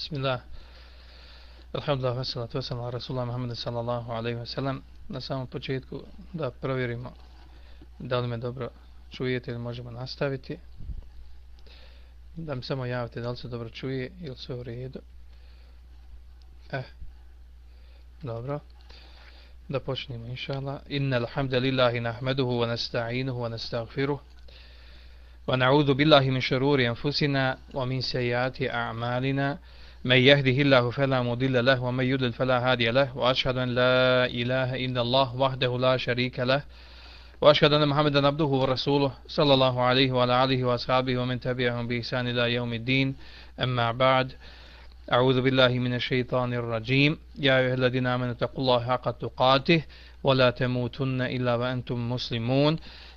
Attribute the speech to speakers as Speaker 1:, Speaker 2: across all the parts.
Speaker 1: Bismillah. Alhamdulillah, veselatu veselam, Rasulullah Muhammed sallallahu alaihi wa sallam. Na samom početku da provjerimo da li me dobro čujete ili možemo nastaviti. Da mi samo javite da li se dobro čuje ili sve u redu. Eh, dobro. Da počnemo, inša Allah. Inna alhamdulillahi nahmeduhu wa nasta'inuhu wa nasta'gfiruhu. ونعوذ بالله من شرور أنفسنا ومن سيئات أعمالنا من يهده الله فلا مضل له ومن يضلل فلا هادي له وأشهد أن لا إله إلا الله وحده لا شريك له وأشهد أن محمدا عبده ورسوله صلى الله عليه وعلى آله وأصحابه ومن تبعهم بإحسان إلى يوم الدين. أما بعد أعوذ بالله من الشيطان الرجيم. يا أيها الذين آمنوا اتقوا الله حق تقاته ولا تموتن إلا وأنتم مسلمون.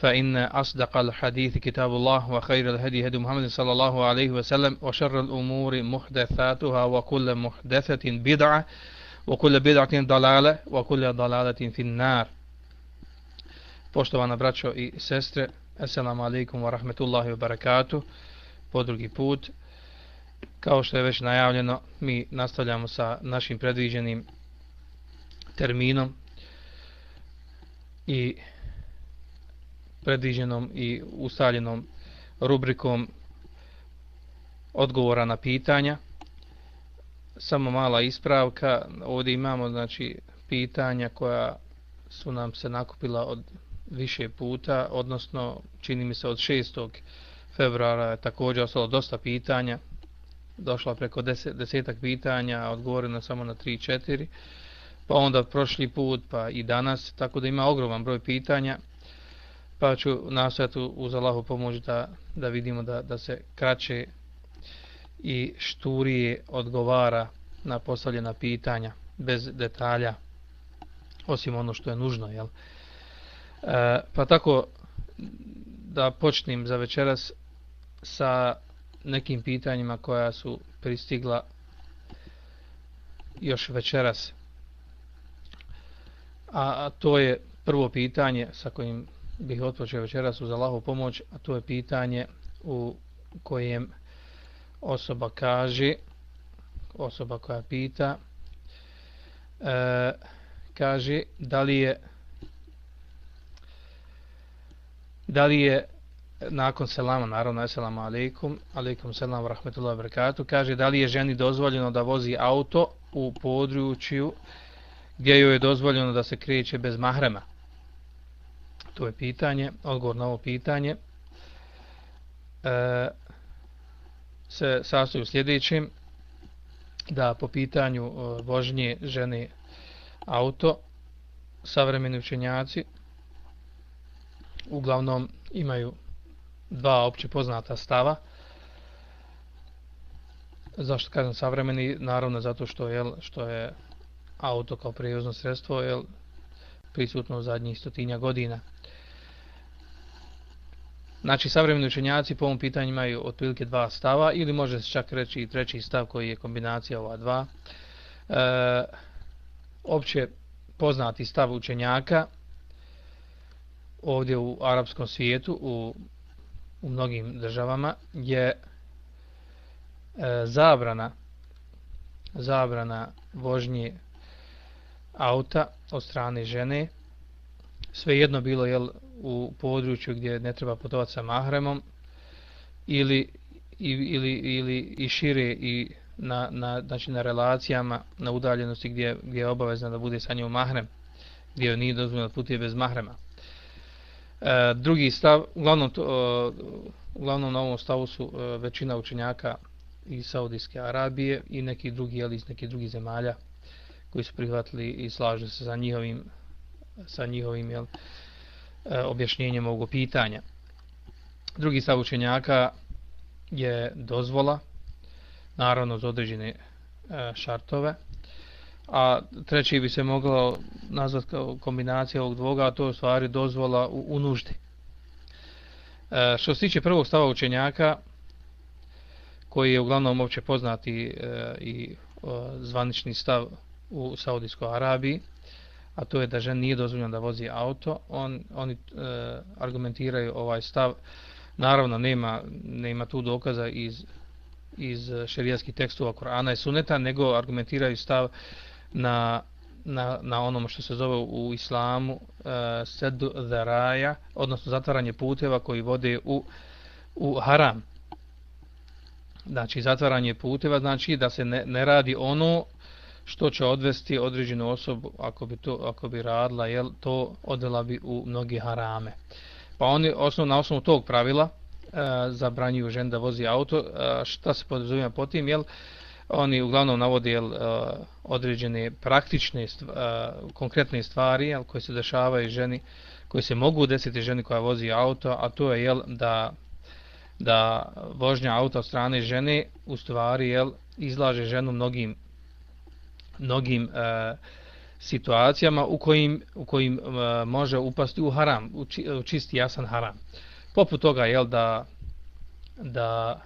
Speaker 1: فإن أصدق الحديث كتاب الله وخير الهدي هدي محمد صلى الله عليه وسلم وشر الأمور محدثاتها وكل محدثة بدعة وكل بدعة ضلالة وكل ضلالة في النار Poštovana braćo i sestre, assalamu alaikum wa rahmetullahi wa barakatuh, po drugi put. Kao što je već najavljeno, mi nastavljamo sa našim predviđenim terminom i predviđenom i ustaljenom rubrikom odgovora na pitanja. Samo mala ispravka. Ovdje imamo znači pitanja koja su nam se nakupila od više puta, odnosno čini mi se od 6. februara je također ostalo dosta pitanja. Došla preko deset, desetak pitanja, odgovoreno samo na 3-4. Pa onda prošli put, pa i danas, tako da ima ogroman broj pitanja pa ću nastojati uz Allahu pomoć da, da vidimo da, da se kraće i šturije odgovara na postavljena pitanja bez detalja osim ono što je nužno jel? E, pa tako da počnem za večeras sa nekim pitanjima koja su pristigla još večeras a, a to je prvo pitanje sa kojim bih otpočeo večeras uz Allahu pomoć, a to je pitanje u kojem osoba kaže, osoba koja pita, e, kaže da li je da li je nakon selama, naravno, assalamu alaikum, alaikum selam rahmetullahi wabarakatuh, kaže da li je ženi dozvoljeno da vozi auto u području gdje joj je dozvoljeno da se kreće bez mahrema. To je pitanje, odgovor na ovo pitanje. E, se sastoji u sljedećem, da po pitanju e, vožnje žene auto, savremeni učenjaci uglavnom imaju dva opće poznata stava. Zašto kažem savremeni? Naravno zato što je, što je auto kao prijevozno sredstvo je prisutno u zadnjih stotinja godina. Znači, savremeni učenjaci po ovom pitanju imaju otprilike dva stava, ili može se čak reći i treći stav koji je kombinacija ova dva. E, opće poznati stav učenjaka ovdje u arapskom svijetu, u, u mnogim državama, je e, zabrana zabrana vožnje auta od strane žene, svejedno bilo jel, u području gdje ne treba putovati sa mahremom ili, ili, ili i šire i na, na, znači na relacijama, na udaljenosti gdje, gdje je obavezno da bude sa njom mahrem, gdje joj nije dozvoljeno da putuje bez mahrema. E, drugi stav, uglavnom, to, e, uglavnom na ovom stavu su e, većina učenjaka iz Saudijske Arabije i neki drugi, ali iz nekih drugih zemalja koji su prihvatili i slažu se sa njihovim sa njihovim jel, E, objašnjenjem ovog pitanja. Drugi stav učenjaka je dozvola, naravno za određene e, šartove a treći bi se moglo nazvati kao kombinacija ovog dvoga a to je u stvari dozvola u, u nuždi e, što se tiče prvog stava učenjaka koji je uglavnom opće poznati e, i e, zvanični stav u Saudijskoj Arabiji a to je da žena nije dozvoljena da vozi auto on, oni e, argumentiraju ovaj stav naravno nema, nema tu dokaza iz iz šerijatskih tekstova Korana i Suneta, nego argumentiraju stav na, na, na onom što se zove u islamu e, sedu zaraja, odnosno zatvaranje puteva koji vode u, u haram. Znači, zatvaranje puteva znači da se ne, ne radi ono što će odvesti određenu osobu ako bi to ako bi radila jel to odela bi u mnoge harame pa oni osnov na osnovu tog pravila e, zabranjuju žen da vozi auto. E, šta se podrazumijeva po tim? Jel, oni uglavnom navode jel, e, određene praktične, stv, e, konkretne stvari jel, koje se dešavaju ženi, koje se mogu desiti ženi koja vozi auto, a to je jel, da da vožnja auta od strane žene u stvari jel, izlaže ženu mnogim mnogim e, situacijama u kojim, u kojim e, može upasti u haram, u, či, u čisti jasan haram. Poput toga jel da da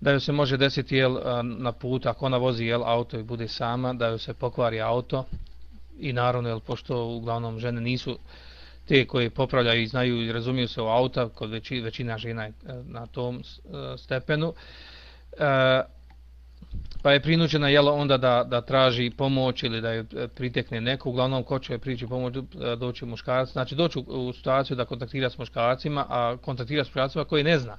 Speaker 1: da joj se može desiti jel e, na put ako ona vozi jel auto i bude sama da joj se pokvari auto i naravno jel pošto uglavnom žene nisu te koje popravljaju i znaju i razumiju se u auta kod veći, većina žena je e, na tom e, stepenu e, pa je prinuđena jela onda da, da traži pomoć ili da je pritekne neko, uglavnom ko će prići pomoć e, doći muškarac, znači doći u situaciju da kontaktira s muškarcima, a kontaktira s muškarcima koji ne zna,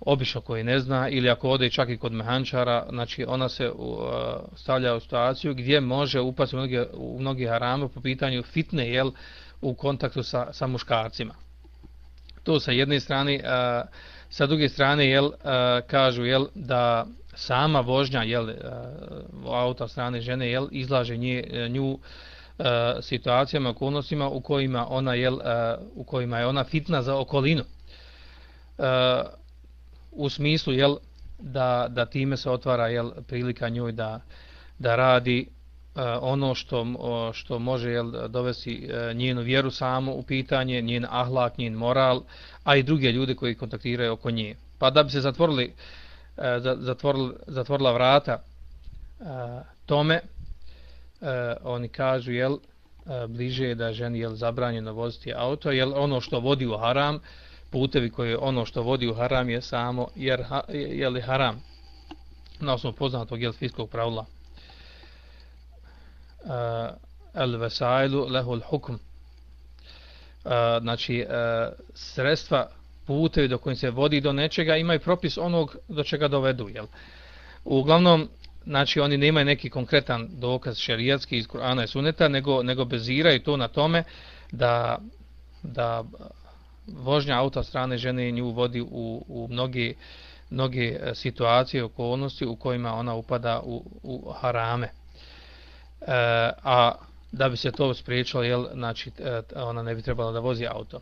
Speaker 1: obično koji ne zna, ili ako ode čak i kod mehančara, znači ona se uh, stavlja u situaciju gdje može upasti u mnogi, u mnogi harame po pitanju fitne, jel, u kontaktu sa, sa muškarcima. To sa jedne strane, uh, sa druge strane, jel, uh, kažu, jel, da sama vožnja jel, eh, auta strane žene jel, izlaže nje, eh, nju e, situacijama, okolnostima u kojima ona jel, e, u kojima je ona fitna za okolinu. E, u smislu jel, da, da time se otvara jel, prilika njoj da, da radi e, ono što, što može jel, dovesti njenu vjeru samo u pitanje, njen ahlak, njen moral, a i druge ljude koji kontaktiraju oko nje. Pa da bi se zatvorili E, zatvorila, zatvorila vrata e, tome e, oni kažu jel bliže je da ženi jel zabranjeno voziti auto jel ono što vodi u haram putevi koje ono što vodi u haram je samo jer ha, je li haram na osnovu poznatog jel fiskog pravila. El vesailu lehul hukm. Znači sredstva putevi do kojim se vodi do nečega imaju propis onog do čega dovedu. Jel? Uglavnom, znači oni nemaju neki konkretan dokaz šerijatski iz Kur'ana i Suneta, nego, nego beziraju to na tome da, da vožnja auta strane žene nju vodi u, u mnoge, mnoge e, situacije, okolnosti u kojima ona upada u, u harame. E, a da bi se to spriječilo, jel, znači, e, ona ne bi trebala da vozi auto.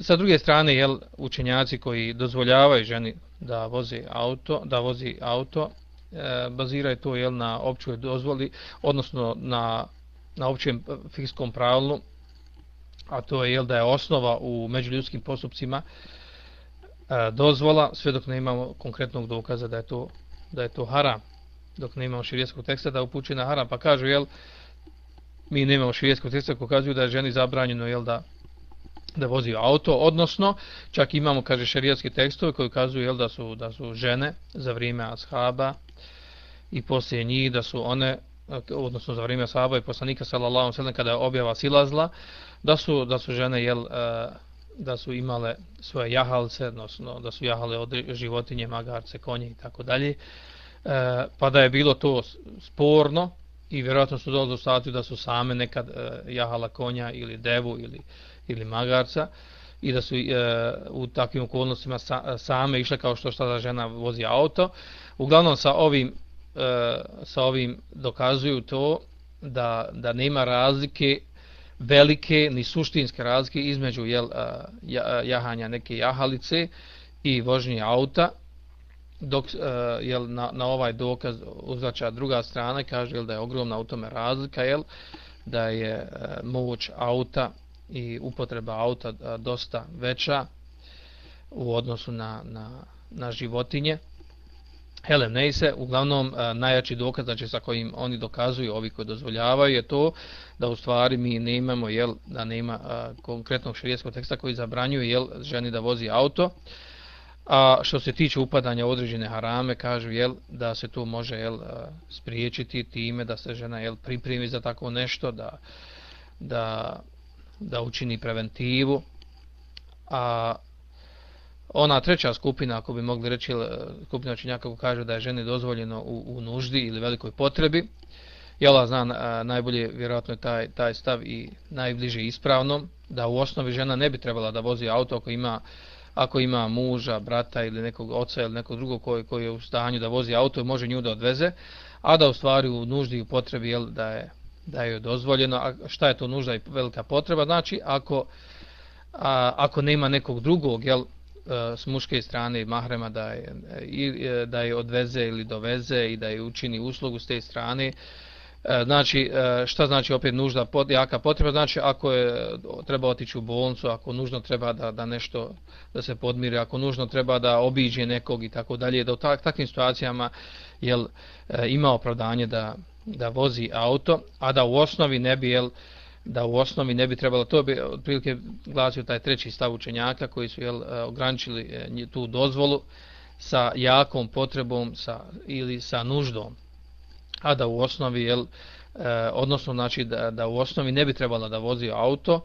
Speaker 1: Sa druge strane, jel, učenjaci koji dozvoljavaju ženi da vozi auto, da vozi auto, e, baziraju to jel, na općoj dozvoli, odnosno na, na općem fikskom pravilu, a to je jel, da je osnova u međuljudskim postupcima e, dozvola, sve dok ne imamo konkretnog dokaza da je to, da je to haram, dok ne imamo širijetskog teksta da upućuje na haram, pa kažu, jel, mi nemamo širijetskog teksta koji kazuju da je ženi zabranjeno, jel, da da vozi auto, odnosno čak imamo kaže šerijatske tekstove koji kazuju jel da su da su žene za vrijeme ashaba i poslije njih da su one odnosno za vrijeme ashaba i poslanika sallallahu alejhi ve sellem kada je objava silazla da su da su žene jel e, da su imale svoje jahalce odnosno da su jahale od životinje magarce konje i tako dalje. E, pa da je bilo to sporno i vjerojatno su dolazili do da su same nekad e, jahala konja ili devu ili ili magarca i da su e, u takvim okolnostima sa, same išle kao što šta da žena vozi auto. Uglavnom sa ovim e, sa ovim dokazuju to da, da nema razlike velike ni suštinske razlike između jel, e, e, jahanja neke jahalice i vožnje auta dok uh, jel, na, na ovaj dokaz uzvaća druga strana kaže jel, da je ogromna u tome razlika jel, da je uh, moć auta i upotreba auta dosta veća u odnosu na, na, na životinje Helem Neise, uglavnom najjači dokaz znači, sa kojim oni dokazuju, ovi koji dozvoljavaju, je to da u stvari mi ne imamo, jel, da nema a, konkretnog širijetskog teksta koji zabranjuje jel, ženi da vozi auto. A što se tiče upadanja određene harame, kažu jel, da se to može jel, spriječiti time da se žena jel, pripremi za tako nešto, da, da, da učini preventivu. A ona treća skupina, ako bi mogli reći, skupina činjaka ko kaže da je ženi dozvoljeno u, u nuždi ili velikoj potrebi, jela zna najbolje vjerojatno je taj, taj stav i najbliže ispravnom, da u osnovi žena ne bi trebala da vozi auto ako ima ako ima muža, brata ili nekog oca ili nekog drugog koji, koji je u stanju da vozi auto i može nju da odveze, a da u stvari u nuždi i potrebi jel, da, je, da je dozvoljeno. A šta je to nužda i velika potreba? Znači, ako, a, ako nema nekog drugog jel, e, s muške strane mahrema da je, i, e, da je odveze ili doveze i da je učini uslugu s te strane, e, znači, šta znači opet nužda, jaka potreba? Znači, ako je treba otići u bolnicu, ako nužno treba da, da nešto, da se podmiri, ako nužno treba da obiđe nekog i tako dalje, da u tak, takvim situacijama jel, ima opravdanje da, da vozi auto, a da u osnovi ne bi, jel, da u osnovi ne bi trebalo, to bi otprilike glasio taj treći stav učenjaka koji su jel, e, ograničili e, tu dozvolu sa jakom potrebom sa, ili sa nuždom. A da u osnovi jel, e, odnosno znači da, da u osnovi ne bi trebalo da vozi auto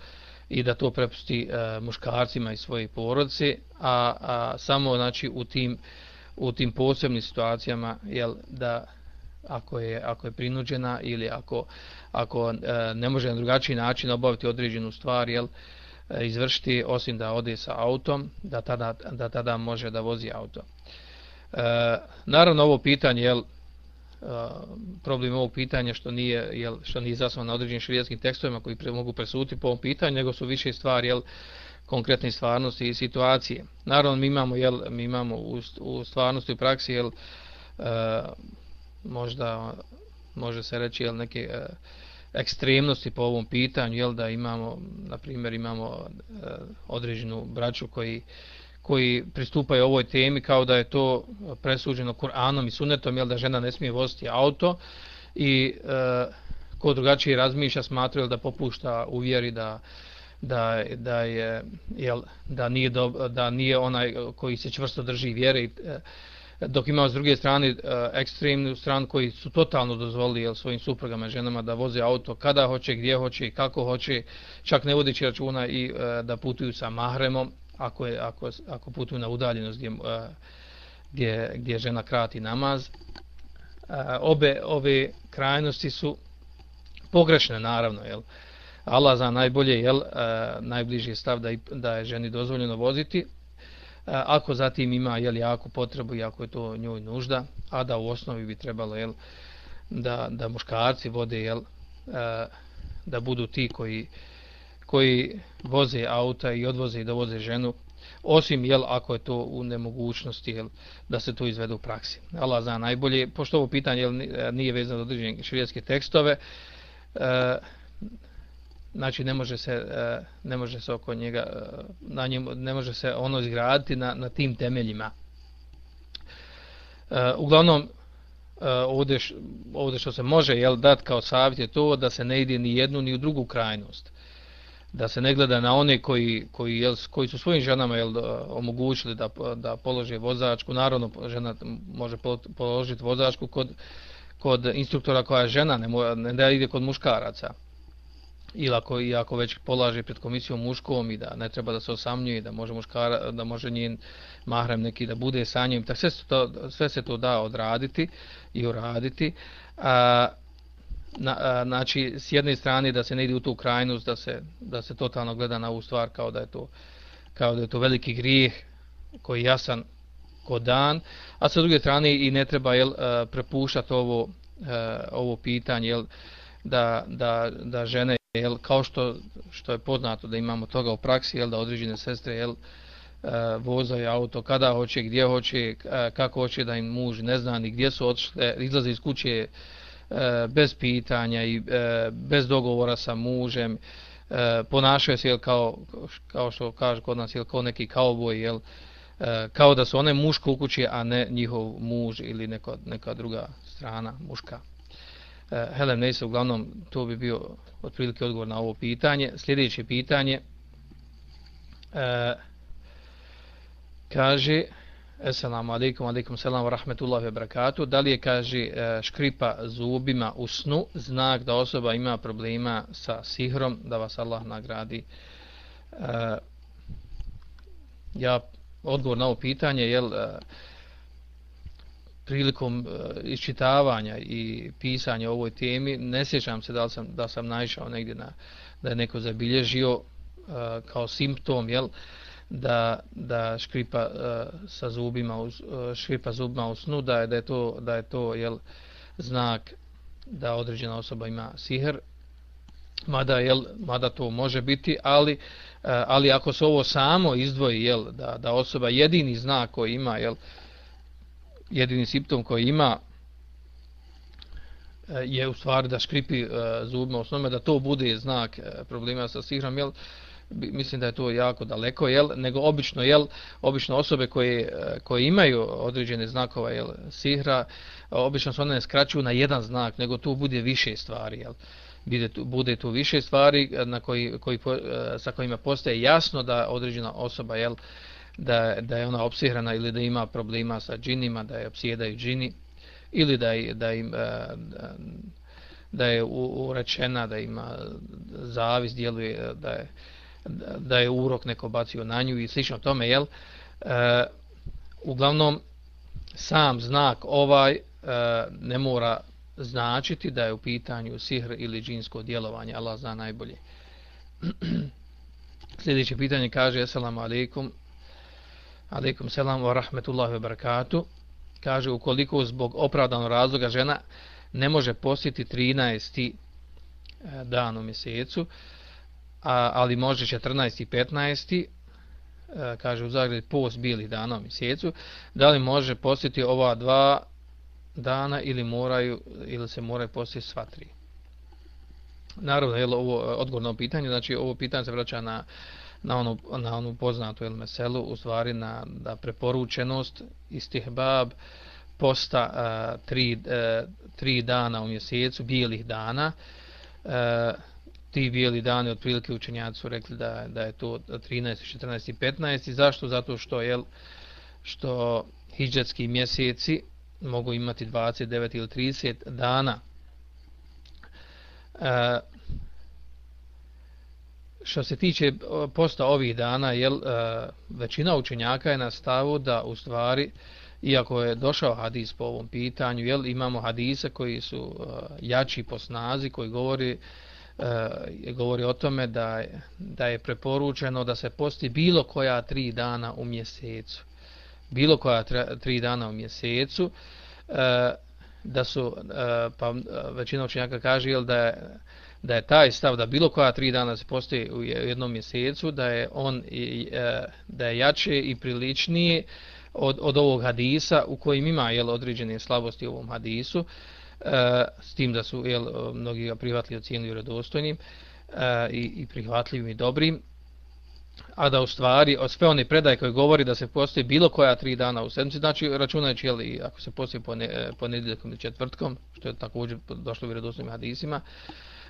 Speaker 1: i da to prepusti e, muškarcima i svoje porodice, a, a samo znači u tim u tim posebnim situacijama jel, da ako je ako je prinuđena ili ako ako e, ne može na drugačiji način obaviti određenu stvar jel e, izvršiti osim da ode sa autom da tada da tada može da vozi auto. E, naravno ovo pitanje jel e, problem ovog pitanja što nije jel što nije zasnovan na određenim šerijskim tekstovima koji pre, mogu presuditi po ovom pitanju nego su više stvari jel konkretne stvarnosti i situacije. Naravno mi imamo jel mi imamo u, u stvarnosti u praksi jel e, možda može se reći jel neke e, ekstremnosti po ovom pitanju jel da imamo na primjer imamo e, određenu braću koji koji pristupaju ovoj temi kao da je to presuđeno Kur'anom i Sunnetom, jel da žena ne smije voziti auto i e, ko drugačije razmišlja smatraju da popušta u vjeri da, da, da, je, jel, da, nije do, da nije onaj koji se čvrsto drži vjere i, e, dok imamo s druge strane e, ekstremnu stranu koji su totalno dozvolili jel, svojim suprugama ženama da voze auto kada hoće, gdje hoće i kako hoće, čak ne vodeći računa i e, da putuju sa mahremom, ako, je, ako, ako putuju na udaljenost gdje, e, gdje, gdje žena krati namaz. Obe ove krajnosti su pogrešne, naravno. Jel? Allah za najbolje, jel, najbliži stav da, da je ženi dozvoljeno voziti, E, ako zatim ima jel, jako potrebu i ako je to njoj nužda, a da u osnovi bi trebalo jel, da, da muškarci vode, jel, e, da budu ti koji, koji voze auta i odvoze i dovoze ženu, osim jel, ako je to u nemogućnosti jel, da se to izvede u praksi. Allah zna najbolje, pošto ovo pitanje jel, nije vezano za određene širijetske tekstove, e, znači ne može se e, ne može se oko njega e, na njemu ne može se ono izgraditi na, na tim temeljima. E, uglavnom ovdje, ovdje što se može jel, dat kao savjet je to da se ne ide ni jednu ni u drugu krajnost da se ne gleda na one koji, koji, jel, koji su svojim ženama jel, omogućili da, da polože vozačku. Naravno, žena može položiti vozačku kod, kod instruktora koja je žena, ne, ne da ide kod muškaraca. Ili ako, i ako već polaže pred komisijom muškom i da ne treba da se osamljuje, da može, muškara, da može njen mahrem neki da bude sa njim, tako sve, to, sve se to da odraditi i uraditi. A, na, znači s jedne strane da se ne ide u tu krajnost da se da se totalno gleda na ovu stvar kao da je to kao da je to veliki grijeh koji je jasan ko dan a sa druge strane i ne treba jel prepuštati ovo ovo pitanje jel da, da, da žene jel kao što što je poznato da imamo toga u praksi jel da određene sestre jel e, vozaju auto, kada hoće, gdje hoće, e, kako hoće da im muž ne zna ni gdje su odšle, izlaze iz kuće e, bez pitanja i bez dogovora sa mužem, ponašaju se jel, kao, kao što kaže kod nas, jel, kao neki kauboj, jel, kao da su one muško u kući, a ne njihov muž ili neka, neka druga strana muška. E, Helem Neisa, uglavnom, to bi bio otprilike odgovor na ovo pitanje. Sljedeće pitanje, e, kaže, Assalamu alaikum, alaikum salam wa rahmetullahi wa barakatuh, da li je, kaže, e, škripa zubima u snu znak da osoba ima problema sa sihrom, da vas Allah nagradi? E, ja, odgovor na ovo pitanje, jel, e, prilikom uh, iščitavanja i pisanja o ovoj temi, ne sjećam se da sam, da sam naišao negdje na, da je neko zabilježio uh, kao simptom, jel, da, da škripa uh, sa zubima, uh, škripa zubima u snu, da je, da je to, da je to jel, znak da određena osoba ima sihr, mada, jel, mada to može biti, ali, uh, ali ako se ovo samo izdvoji, jel, da, da osoba jedini znak koji ima, jel, uh, jedini simptom koji ima e, je u stvari da škripi e, zubima osnovne, da to bude znak e, problema sa sihrom, jel, mislim da je to jako daleko, jel, nego obično, jel, obično osobe koje, koje imaju određene znakova, jel, sihra, obično se one ne skraćuju na jedan znak, nego tu bude više stvari, jel, bude tu, bude tu više stvari na koji, koji, sa kojima postaje jasno da određena osoba, jel, uh, da, da je ona opsihrana ili da ima problema sa džinima, da je opsjedaju džini ili da je, da im, e, da je urečena, da ima zavis, djeluje, e, da je, da je urok neko bacio na nju i slično tome, jel? E, uglavnom, sam znak ovaj e, ne mora značiti da je u pitanju sihr ili džinsko djelovanje, Allah zna najbolje. Sljedeće pitanje kaže, assalamu alaikum, alaikum selam wa rahmetullahi wa barakatuh, kaže ukoliko zbog opravdanog razloga žena ne može postiti 13. E, dan u mjesecu, a, ali može 14. i 15. E, kaže u zagradi post bili dana u mjesecu, da li može postiti ova dva dana ili moraju ili se moraju postiti sva tri. Naravno, je ovo e, odgovorno pitanje, znači ovo pitanje se vraća na na onu, na onu poznatu el meselu, u stvari na da preporučenost istihbab posta uh, tri, uh, tri dana u mjesecu, bijelih dana. Uh, ti bijeli dani otprilike učenjaci su rekli da, da je to 13, 14 i 15. Zašto? Zato što je što hijđatski mjeseci mogu imati 29 ili 30 dana. Uh, što se tiče e, posta ovih dana, jel, e, većina učenjaka je na stavu da u stvari, iako je došao hadis po ovom pitanju, jel, imamo hadise koji su e, jači po snazi, koji govori, govori o tome da, da je preporučeno da se posti bilo koja tri dana u mjesecu. Bilo koja tri dana u mjesecu. Da su, pa većina učenjaka kaže, jel, da je da je taj stav da bilo koja tri dana se postoji u jednom mjesecu, da je on e, da je jače i priličnije od, od ovog hadisa u kojim ima jel, određene slabosti u ovom hadisu, e, s tim da su jel, e, mnogi ga prihvatili ocijenili redostojnim e, i, i prihvatljivim i dobrim, a da u stvari od sve one predaje koje govori da se postoji bilo koja tri dana u sedmici, znači računajući jel, ako se postoji e, ponedjeljkom ili četvrtkom, što je također došlo u redostojnim hadisima,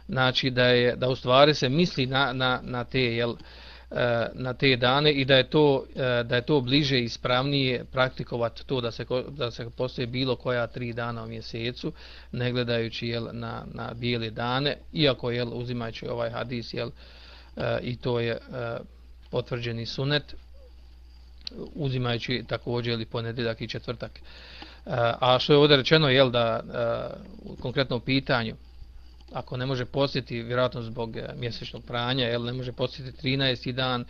Speaker 1: znači da je da u stvari se misli na, na, na te jel e, na te dane i da je to e, da je to bliže i ispravnije praktikovati to da se da se postoji bilo koja tri dana u mjesecu ne gledajući jel na na bijele dane iako jel uzimajući ovaj hadis jel e, i to je potvrđeni sunet uzimajući također ili ponedjeljak i četvrtak. A što je ovdje rečeno jel da u konkretnom pitanju ako ne može postiti, vjerojatno zbog e, mjesečnog pranja, jel ne može postiti 13. dan,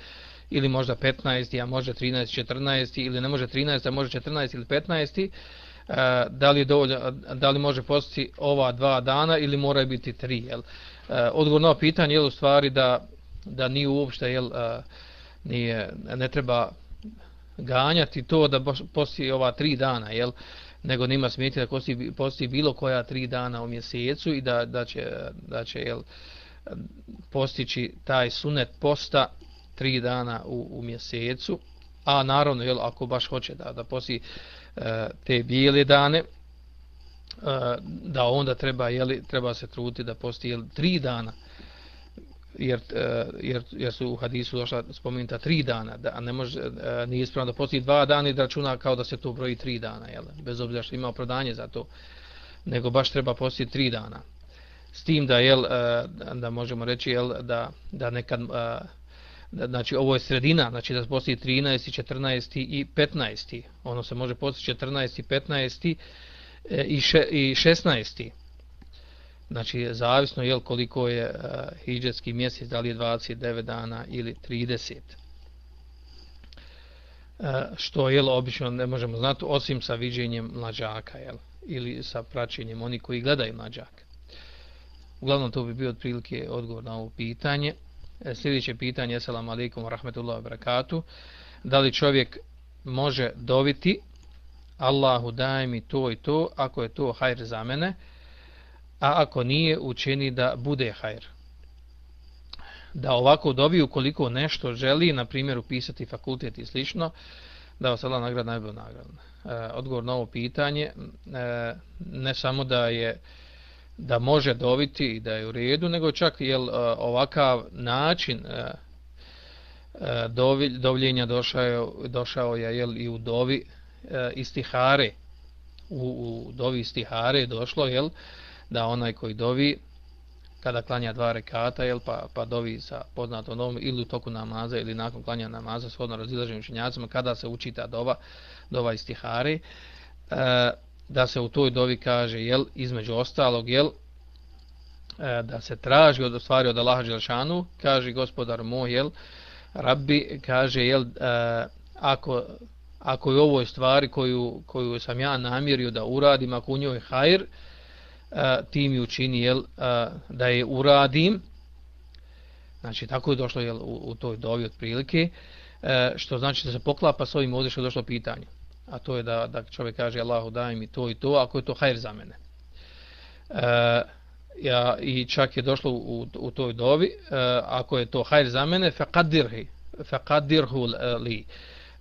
Speaker 1: ili možda 15. a može 13. 14. ili ne može 13. a može 14. ili 15. E, da li, je dovoljno, da li može postiti ova dva dana ili mora biti tri, jel? E, odgovor na pitanje je u stvari da, da nije uopšte, jel, e, nije, ne treba ganjati to da posti ova tri dana, jel? Nego nema smijeti da posti, posti bilo koja tri dana u mjesecu i da, da će, da će jel, postići taj sunet posta tri dana u, u mjesecu, a naravno, jel, ako baš hoće da, da posti e, te bijele dane, e, da onda treba, jel, treba se truti da posti jel, tri dana, jer, e, jer, jer su u hadisu došla spomenuta tri dana, da ne može, e, nije ispravno da postoji dva dana i da računa kao da se to broji tri dana, jel? bez obzira što ima opravdanje za to, nego baš treba postoji tri dana. S tim da, jel, e, da možemo reći jel, da, da nekad, da, znači ovo je sredina, znači da postoji 13, 14 i 15. Ono se može postoji 14, 15 i, še, i 16. Znači, zavisno je koliko je e, uh, hijđetski mjesec, da li je 29 dana ili 30. Uh, e, što je obično ne možemo znati, osim sa viđenjem mlađaka, jel? ili sa praćenjem oni koji gledaju mlađaka. Uglavnom, to bi bio otprilike odgovor na ovo pitanje. E, sljedeće pitanje, selam alaikum wa rahmatullahi wa barakatuh. Da li čovjek može doviti Allahu daj mi to i to, ako je to hajr za mene, a ako nije učini da bude hajr. Da ovako dobi ukoliko nešto želi, na primjer upisati fakultet i slično, da vas Allah nagrad najbolj nagrad. E, odgovor na ovo pitanje, e, ne samo da je da može dobiti i da je u redu, nego čak je e, ovakav način e, e, dovljenja došao, došao je jel, i u dovi e, istihare. U, u dovi istihare je došlo, jel, da onaj koji dovi kada klanja dva rekata jel, pa, pa dovi sa poznatom novom ili u toku namaza ili nakon klanja namaza shodno razilaženim učenjacima kada se uči ta dova, dova istihari e, da se u toj dovi kaže jel, između ostalog jel, e, da se traži od stvari od Allaha Đelšanu kaže gospodar moj jel, rabbi kaže jel, e, ako, ako je ovoj stvari koju, koju sam ja namjerio da uradim ako u njoj hajr tim mi učini jel, da je uradim. Znači, tako je došlo jel, u, u toj dovi otprilike, e, što znači da se poklapa s ovim ovdje što je došlo pitanje. A to je da, da čovjek kaže Allahu daj mi to i to, ako je to hajr za mene. E, ja, I čak je došlo u, u toj dovi, e, ako je to hajr za mene, faqadirhi, faqadirhu e, li.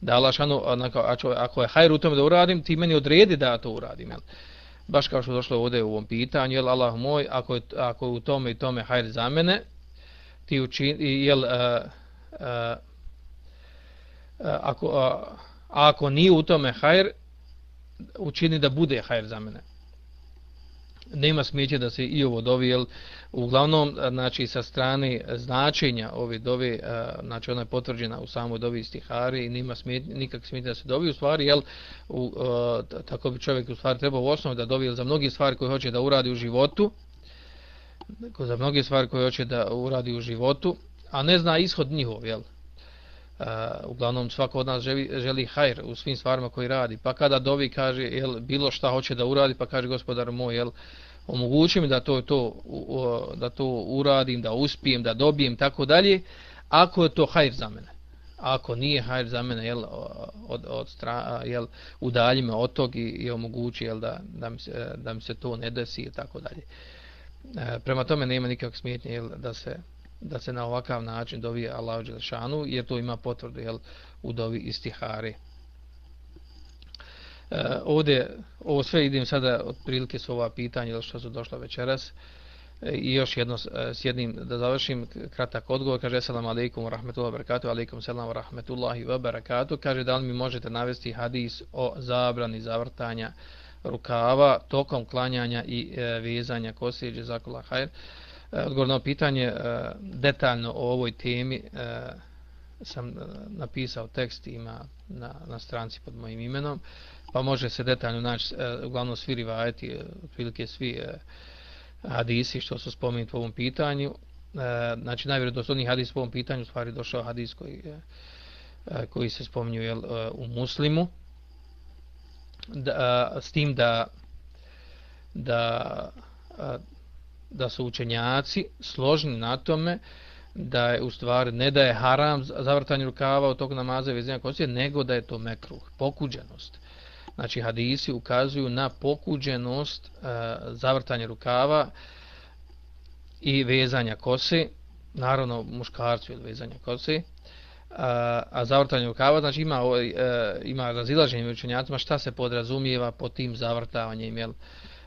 Speaker 1: Da Allah šanu, ako je hajr u tome da uradim, ti meni odredi da to uradim. Jel? Baš kao što je došlo ovdje u ovom pitanju, jel Allah moj, ako je, ako je u tome i tome hajr za mene, ti učini, jel, e, e, e, a, a, a, ako, a, ako nije u tome hajr, učini da bude hajr za mene nema smijeće da se i ovo dovi, jer uglavnom, znači, sa strane značenja ove dovi, znači, ona je potvrđena u samoj dovi stihari i nema smijeće, nikak smijeće da se dovi, u stvari, jel, u, tako bi čovjek u stvari trebao u osnovu da dovi, za mnogi stvari koje hoće da uradi u životu, za mnoge stvari koje hoće da uradi u životu, a ne zna ishod njihov, jel, Uh, uglavnom svako od nas želi, želi hajr u svim stvarima koji radi. Pa kada dovi kaže jel, bilo šta hoće da uradi, pa kaže gospodar moj, jel, omogući mi da to, to, da to uradim, da uspijem, da dobijem, tako dalje, ako je to hajr za mene. Ako nije hajr za mene, jel, od, od stra, jel, udalji me od tog i, i omogući jel, da, da, mi se, da mi se to ne desi i tako dalje. Uh, prema tome nema nikakve smjetnje jel, da se da se na ovakav način dovi Allahu Đelešanu, jer to ima potvrdu jel u dovi istihari. E, ovdje ovo sve idem sada otprilike su ova pitanja jel što su došla večeras. E, I još jedno e, s jednim da završim kratak odgovor. Kaže selam alejkum ve rahmetullahi ve berekatu alejkum selam ve rahmetullahi ve berekatu kaže da li mi možete navesti hadis o zabrani zavrtanja rukava tokom klanjanja i e, vezanja kose džezakallahu hajr E, E, odgovor na pitanje e, detaljno o ovoj temi e, sam napisao tekst ima na, na stranci pod mojim imenom pa može se detaljno naći uglavnom svi rivajeti otprilike svi hadisi što su spomenuti po ovom pitanju. Znači najvjerodostojniji hadis po ovom pitanju u stvari došao hadis koji, koji se spominju jel, u muslimu. Da, s tim da da da su učenjaci složni na tome da je u stvari ne da je haram zavrtanje rukava od tog namaza vezanja kosije, nego da je to mekruh, pokuđenost. Znači hadisi ukazuju na pokuđenost e, zavrtanja rukava i vezanja kose, naravno muškarcu ili vezanja kose, a, a zavrtanje rukava, znači ima, ovaj, e, ima razilaženje u učenjacima šta se podrazumijeva pod tim zavrtavanjem jel,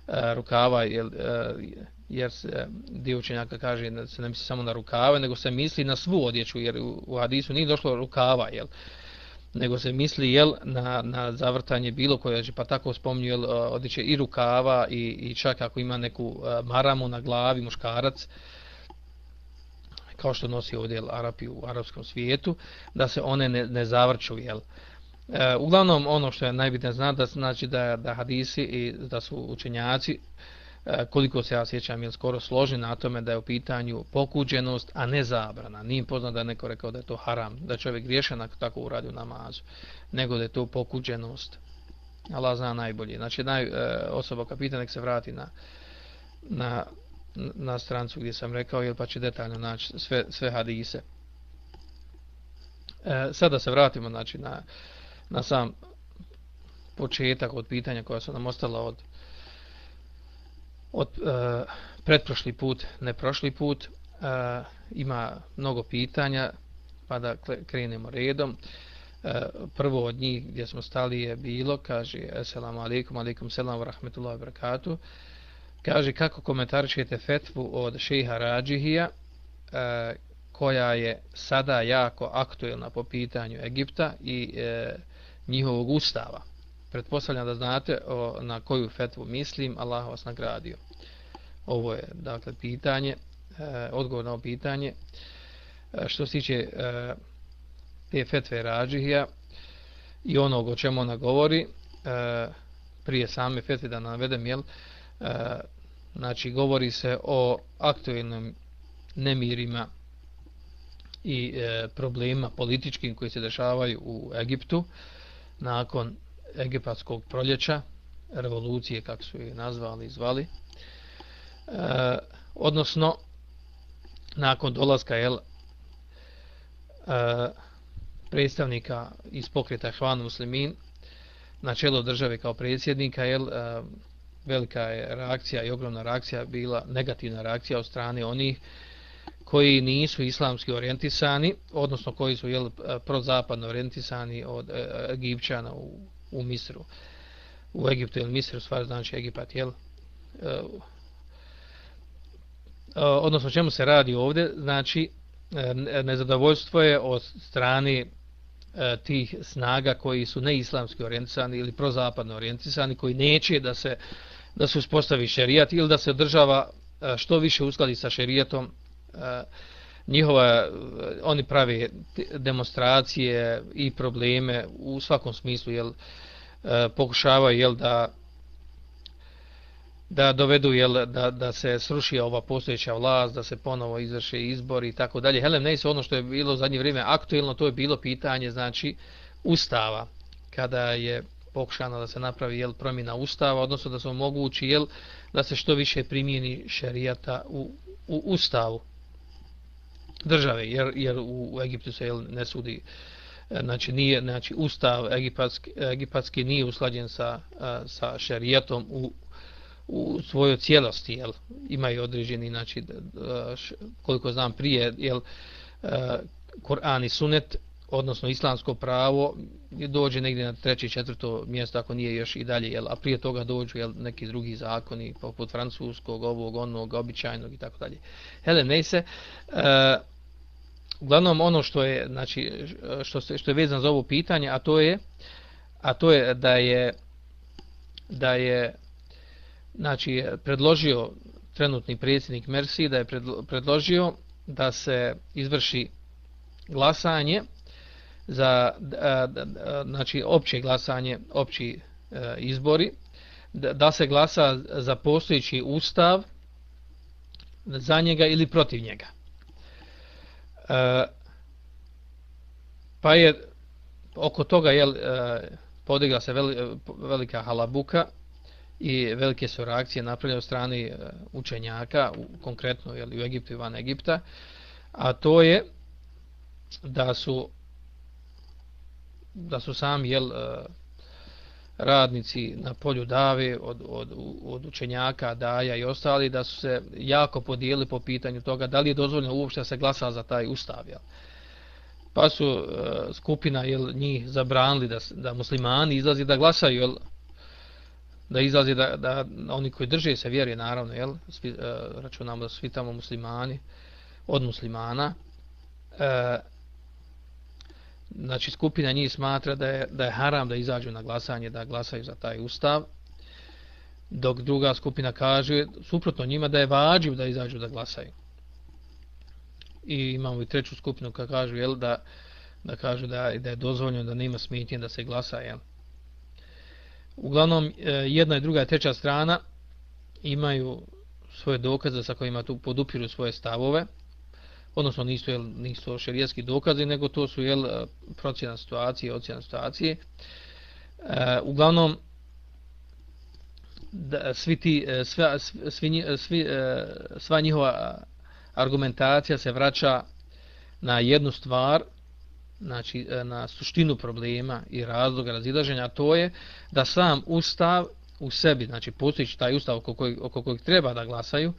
Speaker 1: e, rukava, jel, e, jer se eh, dio učenjaka kaže da se ne misli samo na rukave, nego se misli na svu odjeću, jer u, u hadisu nije došlo rukava, jel, nego se misli jel, na, na zavrtanje bilo koje, znači, pa tako spominju jel, eh, odjeće i rukava i, i čak ako ima neku eh, maramu na glavi, muškarac, kao što nosi ovdje jel, Arapi u arapskom svijetu, da se one ne, ne zavrću, jel, E, uglavnom ono što je najbitnije znati da znači da da hadisi i da su učenjaci E, koliko se ja sjećam, je skoro složen na tome da je u pitanju pokuđenost, a ne zabrana. Nije poznat da je neko rekao da je to haram, da čovjek griješan ako tako uradi u namazu, nego da je to pokuđenost. Allah zna najbolje. Znači, naj, e, osoba osoba kapita nek se vrati na, na, na strancu gdje sam rekao, jer pa će detaljno naći sve, sve hadise. E, sada se vratimo znači, na, na sam početak od pitanja koja su nam ostala od od e, pretprošli put, ne prošli put, e, ima mnogo pitanja, pa da krenemo redom. E, prvo od njih gdje smo stali je bilo, kaže, assalamu alaikum, alaikum selam, rahmetullahi wa barakatuh, kaže, kako komentarišete fetvu od šeha Rađihija, e, koja je sada jako aktuelna po pitanju Egipta i e, njihovog ustava pretpostavljam da znate o, na koju fetvu mislim, Allah vas nagradio. Ovo je, dakle, pitanje, e, odgovor na ovo pitanje. E, što se tiče e, te fetve Rađihija i onog o čemu ona govori, e, prije same fetve da navedem, jel, e, znači, govori se o aktualnim nemirima i e, problema političkim koji se dešavaju u Egiptu nakon egipatskog proljeća, revolucije, kako su je nazvali i zvali, e, odnosno, nakon dolaska jel, e, predstavnika iz pokreta Hvan Muslimin na čelo države kao predsjednika, jel, e, velika je reakcija i ogromna reakcija bila negativna reakcija od strane onih koji nisu islamski orijentisani, odnosno koji su jel, e, prozapadno orijentisani od e, Egipćana u u Misru. U Egiptu ili Misru, stvar znači Egipat, jel? E, e odnosno, čemu se radi ovdje? Znači, e, nezadovoljstvo je od strane e, tih snaga koji su neislamski orijentisani ili prozapadno orijentisani, koji neće da se da se uspostavi šerijat ili da se država e, što više uskladi sa šerijatom e, njihova, oni pravi demonstracije i probleme u svakom smislu, jel, e, pokušavaju, jel, da da dovedu jel da da se sruši ova postojeća vlast da se ponovo izvrše izbori i tako dalje. Helem ne ono što je bilo zadnje vrijeme aktuelno to je bilo pitanje znači ustava. Kada je pokušano da se napravi jel promjena ustava odnosno da se omogući jel da se što više primijeni šerijata u, u ustavu države, jer, jer u Egiptu se ne sudi, e, znači, nije, znači ustav egipatski, egipatski nije usklađen sa, e, sa šerijetom u, u svojoj cijelosti, jel, imaju određeni, znači, koliko znam prije, jel, e, Kur'an i Sunet, odnosno islamsko pravo, dođe negdje na treće četvrto mjesto, ako nije još i dalje, jel, a prije toga dođu jel, neki drugi zakoni, poput francuskog, ovog, onog, običajnog i tako dalje. Helen Neise, uh, uglavnom ono što je, znači, što, se, što je vezano za ovo pitanje, a to je, a to je da je, da je, znači, predložio trenutni predsjednik Mersi, da je predložio da se izvrši glasanje, za znači opće glasanje, opći e, izbori, da se glasa za postojeći ustav za njega ili protiv njega. E, pa je oko toga je e, podigla se e, velika halabuka i velike su reakcije napravljene od strane učenjaka, konkretno je u Egiptu i van Egipta, a to je da su da su sami jel, radnici na polju dave od, od, od učenjaka, daja i ostali, da su se jako podijeli po pitanju toga da li je dozvoljeno uopšte da se glasa za taj ustav. Jel. Pa su e, skupina jel, njih zabranili da, da muslimani izlazi da glasaju, jel, da izlazi da, da oni koji drže se vjeruje naravno, jel, svi, e, računamo da su svi tamo muslimani od muslimana, e, znači skupina njih smatra da je, da je haram da izađu na glasanje, da glasaju za taj ustav, dok druga skupina kaže suprotno njima da je vađiv da izađu da glasaju. I imamo i treću skupinu koja kažu jel, da, da kažu da, da je dozvoljeno da nema smetnje da se glasa. Jel. Uglavnom, e, jedna i druga i treća strana imaju svoje dokaze sa kojima tu podupiru svoje stavove odnosno nisu, jel, nisu šerijetski dokazi, nego to su jel, procjena situacije, ocjena situacije. E, uglavnom, da, svi ti, e, sva sve, svi, svi, e, sva njihova argumentacija se vraća na jednu stvar, znači e, na suštinu problema i razloga razilaženja, to je da sam ustav u sebi, znači postojići taj ustav oko kojeg, oko kojeg treba da glasaju,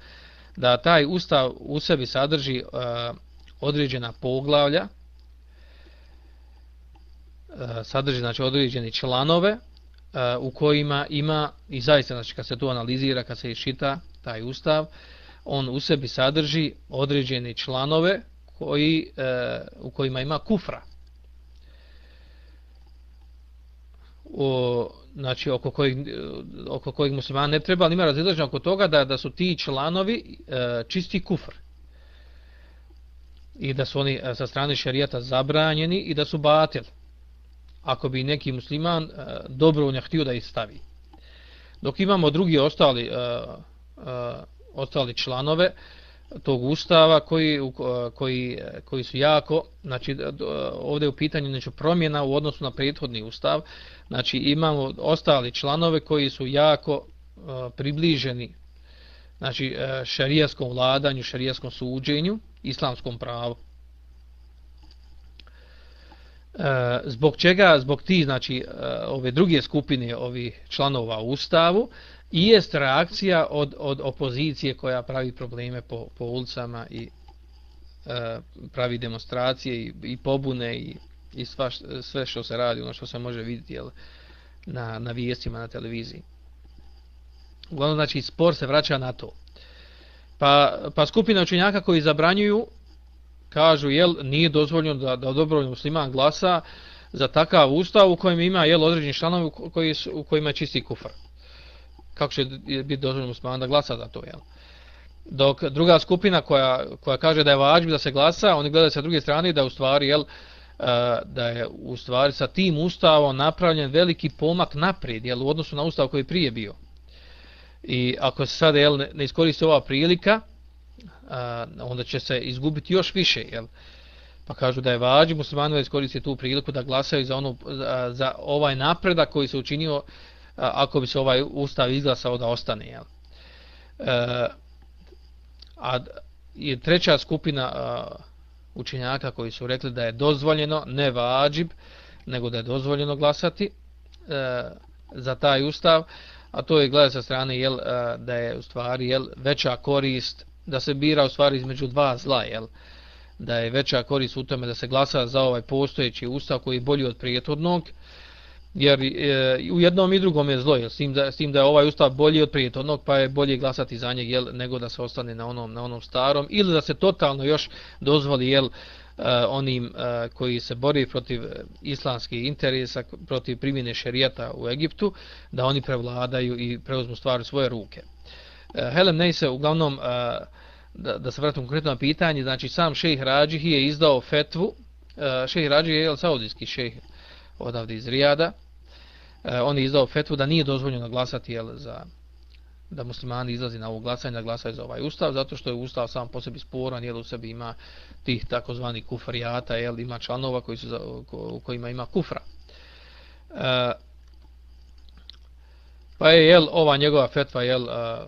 Speaker 1: da taj ustav u sebi sadrži uh, određena poglavlja, uh, sadrži znači određene članove uh, u kojima ima i zaista znači kad se to analizira, kad se iščita taj ustav, on u sebi sadrži određene članove koji uh, u kojima ima kufra. O, znači oko kojeg, oko kojeg musliman ne treba, ali ima razilaženje oko toga da da su ti članovi e, čisti kufr. I da su oni e, sa strane šarijata zabranjeni i da su batil. Ako bi neki musliman e, dobro ne htio da ih stavi. Dok imamo drugi ostali, e, e, ostali članove, tog ustava koji, e, koji, e, koji su jako, znači ovdje je u pitanju znači, promjena u odnosu na prethodni ustav, znači imamo ostali članove koji su jako e, približeni znači e, šarijaskom vladanju, šarijaskom suđenju, islamskom pravu. E, zbog čega, zbog ti, znači, e, ove druge skupine ovi članova u ustavu, i jest reakcija od, od opozicije koja pravi probleme po, po ulicama i e, pravi demonstracije i, i pobune i, i sva, sve što se radi, ono što se može vidjeti jel, na, na vijestima na televiziji. Uglavnom, znači, spor se vraća na to. Pa, pa skupina učenjaka koji zabranjuju, kažu, jel, nije dozvoljeno da, da dobrovoljno musliman glasa za takav ustav u kojem ima, jel, određeni članovi koji su, u kojima je čisti kufar kako će biti dozvoljeno musliman da glasa za to, jel? Dok druga skupina koja, koja kaže da je vađb da se glasa, oni gledaju sa druge strane da u stvari, jel, da je u stvari sa tim ustavom napravljen veliki pomak naprijed, jel, u odnosu na ustav koji je prije bio. I ako se sada jel, ne iskoristi ova prilika, onda će se izgubiti još više, jel? Pa kažu da je važno muslimani da iskoristi tu priliku da glasaju za, ono, za, za ovaj napredak koji se učinio ako bi se ovaj ustav izglasao da ostane. Jel? E, a je treća skupina a, učenjaka koji su rekli da je dozvoljeno, ne vađib, nego da je dozvoljeno glasati e, za taj ustav, a to je gleda sa strane jel, e, da je u stvari jel, veća korist, da se bira u stvari između dva zla, jel? da je veća korist u tome da se glasa za ovaj postojeći ustav koji je bolji od prijetodnog, jer e, u jednom i drugom je zlo, jel, s tim, da, s tim da je ovaj ustav bolji od prijetornog, pa je bolje glasati za njeg jel, nego da se ostane na onom, na onom starom, ili da se totalno još dozvoli jel, e, onim e, koji se bori protiv e, islamskih interesa, protiv primjene šerijata u Egiptu, da oni prevladaju i preuzmu stvari svoje ruke. E, Helem Neise, uglavnom, e, da, da se vratim konkretno na pitanje, znači sam šejh Rađih je izdao fetvu, e, šejh Rađih je jel, saudijski šejh, odavde iz Rijada. E, on je izdao fetvu da nije dozvoljeno glasati jel, za da muslimani izlazi na ovo glasanje, da glasaju za ovaj ustav, zato što je ustav sam po sebi sporan, jel u sebi ima tih takozvani kufrijata, jel ima članova koji su za, ko, u kojima ima kufra. E, pa je jel ova njegova fetva jel a,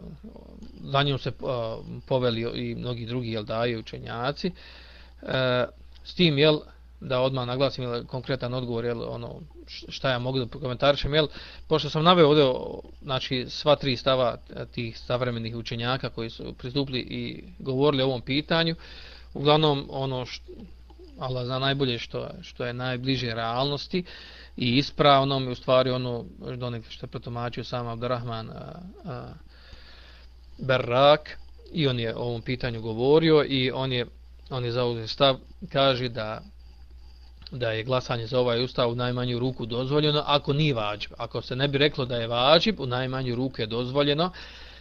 Speaker 1: za njom se a, poveli i mnogi drugi jel daju učenjaci E, s tim, jel, da odmah naglasim jel, konkretan odgovor, jel, ono, šta ja mogu da komentarišem, jel, pošto sam naveo ovdje, znači, sva tri stava tih savremenih učenjaka koji su pristupili i govorili o ovom pitanju, uglavnom, ono, što, Allah zna najbolje što, što je najbliže realnosti i ispravnom, u stvari ono, do nek što je protomačio sam Abdurrahman a, a, Berrak, i on je o ovom pitanju govorio i on je on je zauzeo stav kaže da da je glasanje za ovaj ustav u najmanju ruku dozvoljeno ako nije vađib. Ako se ne bi reklo da je vađib, u najmanju ruku je dozvoljeno.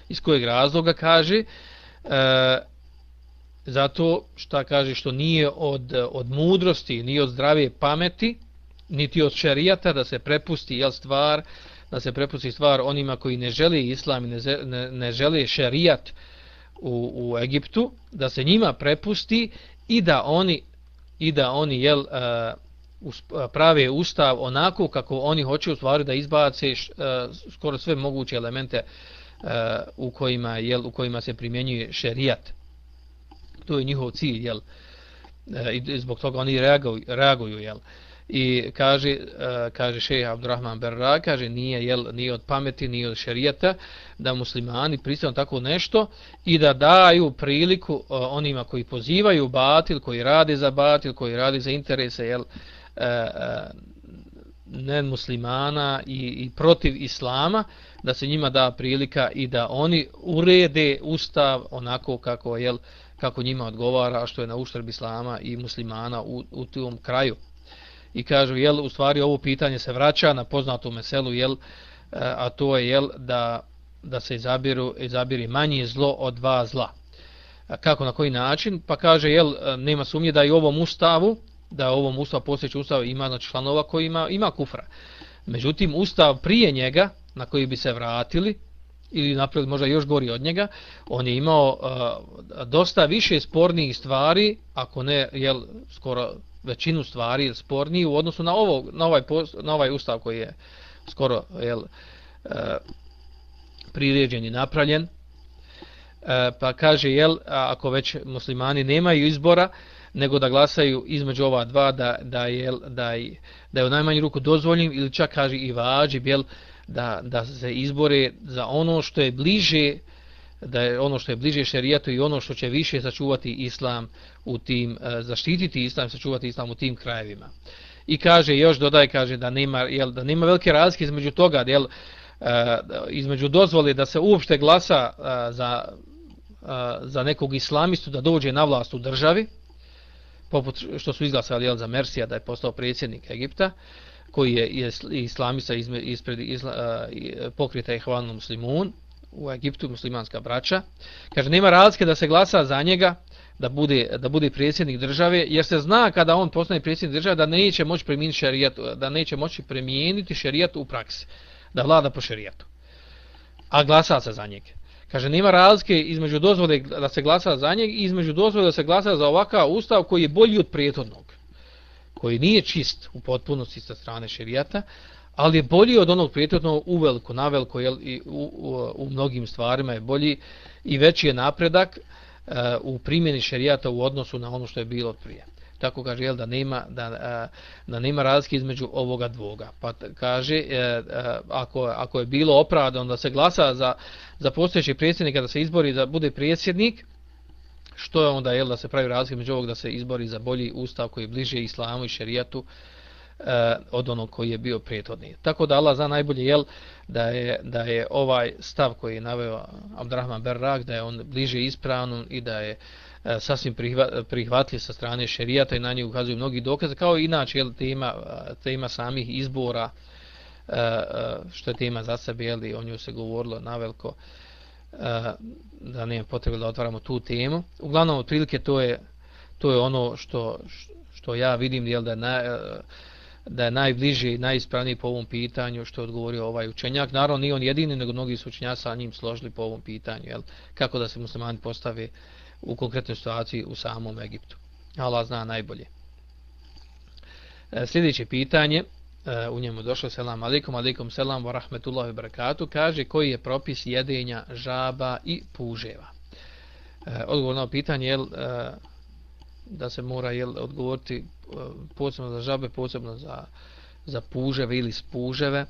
Speaker 1: Iz kojeg razloga kaže? E, zato što kaže što nije od, od mudrosti, ni od zdrave pameti, niti od šerijata da se prepusti jel, stvar, da se prepusti stvar onima koji ne žele islam i ne, ne, ne žele šerijat u, u Egiptu, da se njima prepusti i da oni i da oni jel uh, prave ustav onako kako oni hoće u stvari da izbace e, skoro sve moguće elemente uh, u kojima jel u kojima se primjenjuje šerijat. To je njihov cilj jel i zbog toga oni reaguju, reaguju jel. Uh, i kaže e, kaže šejh Abdurrahman Berra kaže nije jel ni od pameti ni od šerijata da muslimani pristanu tako nešto i da daju priliku e, onima koji pozivaju batil koji radi za batil koji radi za interese jel e, ne muslimana i, i protiv islama da se njima da prilika i da oni urede ustav onako kako jel kako njima odgovara što je na uštrb islama i muslimana u, u tom kraju i kažu jel u stvari ovo pitanje se vraća na poznatu meselu jel eh, a to je jel da da se izabiru izabiri manje zlo od dva zla. Kako na koji način? Pa kaže jel eh, nema sumnje da i ovom ustavu da ovom ustavu postojeći ustav ima znači članova koji ima ima kufra. Međutim ustav prije njega na koji bi se vratili ili napravili možda još gori od njega on je imao uh, dosta više spornih stvari ako ne jel skoro većinu stvari sporniji u odnosu na, ovo, na, ovaj, na ovaj ustav koji je skoro jel, e, priređen i napravljen. E, pa kaže, jel, ako već muslimani nemaju izbora, nego da glasaju između ova dva, da, da, je, da, je, da je u najmanju ruku dozvoljim ili čak kaže i vađi, jel, da, da se izbore za ono što je bliže da je ono što je bliže šerijatu i ono što će više sačuvati islam u tim, e, zaštititi islam, sačuvati islam u tim krajevima. I kaže, još dodaje, kaže da nema, jel, da nema velike razlike između toga, jel, e, između dozvole da se uopšte glasa e, za, za nekog islamistu da dođe na vlast u državi, poput što su izglasali jel, za Mersija da je postao predsjednik Egipta, koji je islamista ispred isla, pokrita Ihvanu Muslimun, u Egiptu muslimanska braća. Kaže, nema razlike da se glasa za njega, da bude, da bude predsjednik države, jer se zna kada on postane predsjednik države da neće moći primijeniti šerijat, da neće moći primijeniti šerijat u praksi, da vlada po šerijatu. A glasa se za njega. Kaže, nema razlike između dozvode da se glasa za njega i između dozvode da se glasa za ovakav ustav koji je bolji od prijetodnog, koji nije čist u potpunosti sa strane šerijata, ali je bolji od onog prijetodnog uveliko, naveliko, jel, i u, u, u mnogim stvarima je bolji i veći je napredak uh, u primjeni šerijata u odnosu na ono što je bilo prije. Tako kaže jel, da nema da, uh, da nema razlike između ovoga dvoga. Pa kaže uh, uh, ako ako je bilo opravdano da se glasa za za postojećeg predsjednika da se izbori da bude predsjednik, što je onda jel da se pravi razlika između ovog da se izbori za bolji ustav koji je bliže islamu i šerijatu, uh, Eh, od onog koji je bio prijetodni. Tako da Allah zna najbolje jel da je, da je ovaj stav koji je naveo Abdurrahman Berrak, da je on bliže ispravnom i da je eh, sasvim prihvatljiv sa strane šerijata i na njih ukazuju mnogi dokaze, kao i inače jel, tema, tema samih izbora, eh, što je tema za sebe, jel, i o nju se govorilo naveliko, uh, da nije potrebe da otvaramo tu temu. Uglavnom, otprilike to je, to je ono što, što ja vidim, jel, da je na, da je najbliži i najispravniji po ovom pitanju što je odgovorio ovaj učenjak. Naravno, nije on jedini, nego mnogi su učenjaci sa njim složili po ovom pitanju. Jel? Kako da se muslimani postave u konkretnoj situaciji u samom Egiptu. Allah zna najbolje. E, sljedeće pitanje, e, u njemu došlo selam alikum, alikum selam wa rahmetullahi wa barakatuh, kaže koji je propis jedenja žaba i puževa. E, odgovor na pitanje je da se mora jel, odgovoriti Eh, posebno za žabe, posebno za, za puževe ili spuževe.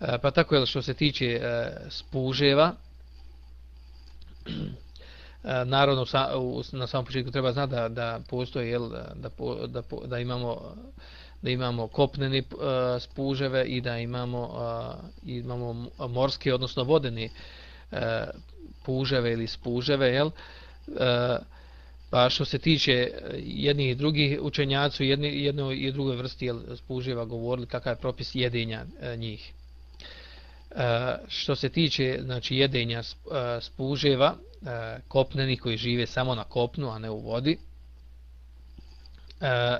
Speaker 1: E, pa tako je što se tiče e, spuževa, e, naravno sa, u, na samom početku treba znati da, da postoje jel, da, da, da, da imamo da imamo kopneni e, spuževe i da imamo e, imamo morske odnosno vodeni e, puževe ili spuževe jel e, pa što se tiče e, jednih i drugih učenjacu, jedni jedno i druge vrste jel spuževa govorili kakav je propis jedenja e, njih E, što se tiče znači jedenja e, spuževa e, kopnenih koji žive samo na kopnu a ne u vodi e,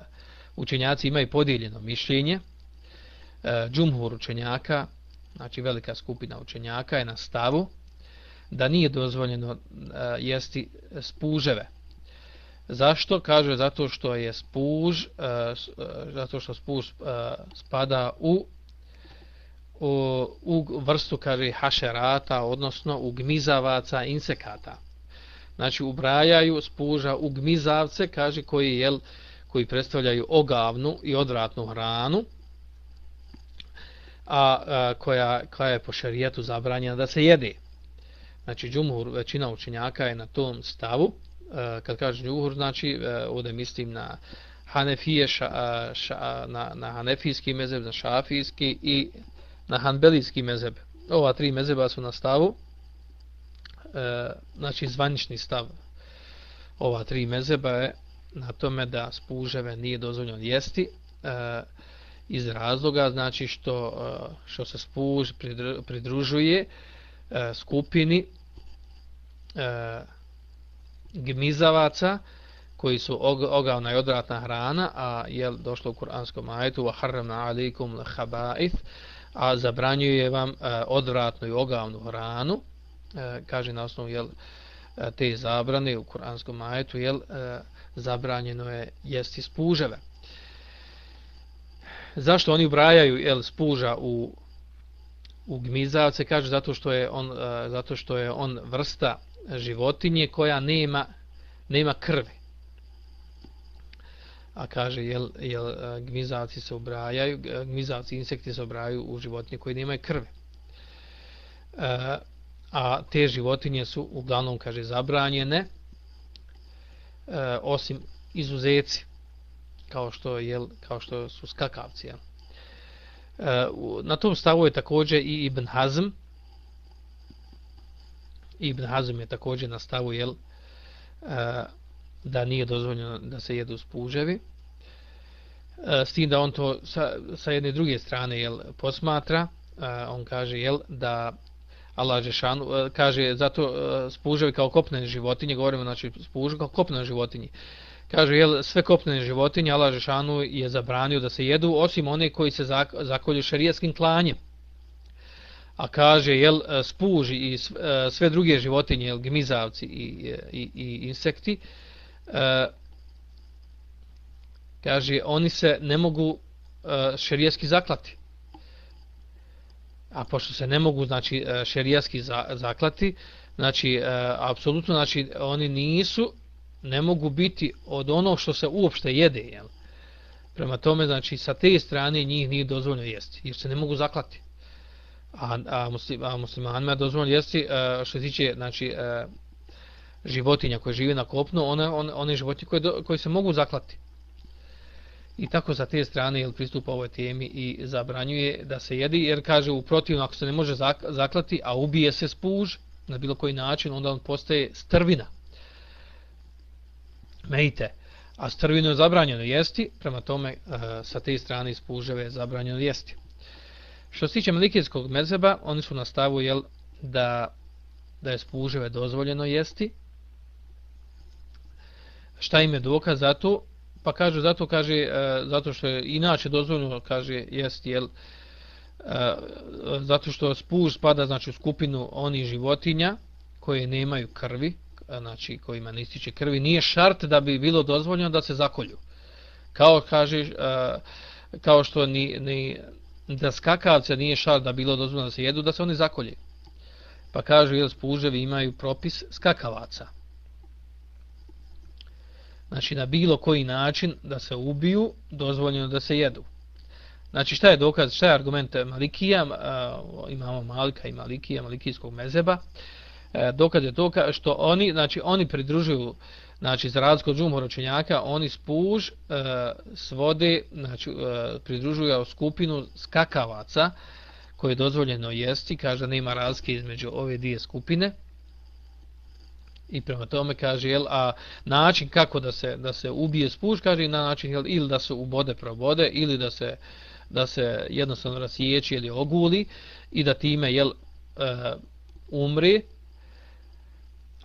Speaker 1: učenjaci imaju podijeljeno mišljenje. E, džumhur učenjaka, znači velika skupina učenjaka je na stavu da nije dozvoljeno e, jesti spuževe. Zašto? Kaže zato što je spuž, eh, eh, zato što spuž eh, spada u u, u vrstu kaže hašerata, odnosno u gmizavaca, insekata. Znači ubrajaju spuža u gmizavce, kaže koji jel koji predstavljaju ogavnu i odvratnu hranu, a, a koja, koja je po šarijetu zabranjena da se jede. Znači, džumhur, većina učenjaka je na tom stavu. Eh, kad kažem džumhur, znači, eh, ovdje mislim na Hanefije, ša, ša, na, na Hanefijski mezeb, na Šafijski i na Hanbelijski mezeb. Ova tri mezeba su na stavu, e, znači, zvanični stav ova tri mezeba je na tome da spuževe nije dozvoljeno jesti e, iz razloga znači što e, što se spuž pridružuje e, skupini e, gmizavaca koji su ogavna i odvratna hrana a je došlo u kuranskom ajetu wa عَلَيْكُمْ alikum a zabranjuje vam e, odvratnu i ogavnu hranu e, kaže na osnovu jel, e, te zabrane u kuranskom ajetu jel, zabranjeno je jesti spuževe. Zašto oni ubrajaju jel, spuža u, u gmizavce? Kaže zato što je on, zato što je on vrsta životinje koja nema, nema krvi. A kaže, jel, jel e, gmizavci se ubrajaju, e, gmizavci insekti se ubrajaju u životinje koje nemaju krvi. E, a te životinje su uglavnom, kaže, zabranjene, e, osim izuzeci kao što jel, kao što su skakavci Jel. e, na tom stavu je također i Ibn Hazm Ibn Hazm je također na stavu jel, e, da nije dozvoljeno da se jedu spuževi e, s tim da on to sa, sa jedne druge strane jel, posmatra e, on kaže jel, da Allah Žešanu, kaže, zato spuževi kao kopnene životinje, govorimo, znači, spuževi kao kopnene životinje. Kaže, jel, sve kopnene životinje, Allah Žešanu je zabranio da se jedu, osim one koji se zakolju šarijetskim klanjem. A kaže, jel, e, spuži i e, sve druge životinje, jel, gmizavci i, e, i, i insekti, kaže, oni se ne mogu šerijski zaklati. A pošto se ne mogu znači e, šerijski zaklati znači e, apsolutno znači oni nisu ne mogu biti od onog što se uopšte jede jel. Prema tome znači sa te strane njih nije dozvoljeno jesti jer se ne mogu zaklati a a muslim a muslimanima je dozvoljeno jesti e, što se tiče znači e, životinja koje žive na kopnu one one, one životinje koje koje se mogu zaklati. I tako za te strane jel pristupa ovoj temi i zabranjuje da se jedi jer kaže u protivno ako se ne može zaklati a ubije se spuž na bilo koji način onda on postaje strvina. Mejte a strvino je zabranjeno jesti prema tome e, sa te strane spuževe je zabranjeno jesti što se tiče malikijskog mezeba oni su na stavu jel da da je spuževe dozvoljeno jesti. Šta im je dokaz za to? Pa kaže zato kaže e, zato što je inače dozvoljeno kaže jest jel e, zato što spuž spada znači u skupinu onih životinja koje nemaju krvi e, znači kojima ne ističe krvi. Nije šart da bi bilo dozvoljeno da se zakolju. Kao kaže e, kao što ni, ni da skakavce nije šart da bilo dozvoljeno da se jedu da se oni zakolje pa kažu, jel spuževi imaju propis skakavaca znači na bilo koji način da se ubiju, dozvoljeno da se jedu. Znači šta je dokaz, šta je argument e, Malikija, e, imamo Malika i Malikija, Malikijskog mezeba, e, dokaz je to što oni, znači oni pridružuju, znači za razliku od džumhora učenjaka, oni spuž e, svode, znači e, pridružuju skupinu skakavaca koje je dozvoljeno jesti, kaže nema razlike između ove dvije skupine, I prema tome kaže jel a način kako da se da se ubije spuž kaže na način jel ili da se ubode probode ili da se da se jednostavno rasiječi ili oguli i da time jel e, umri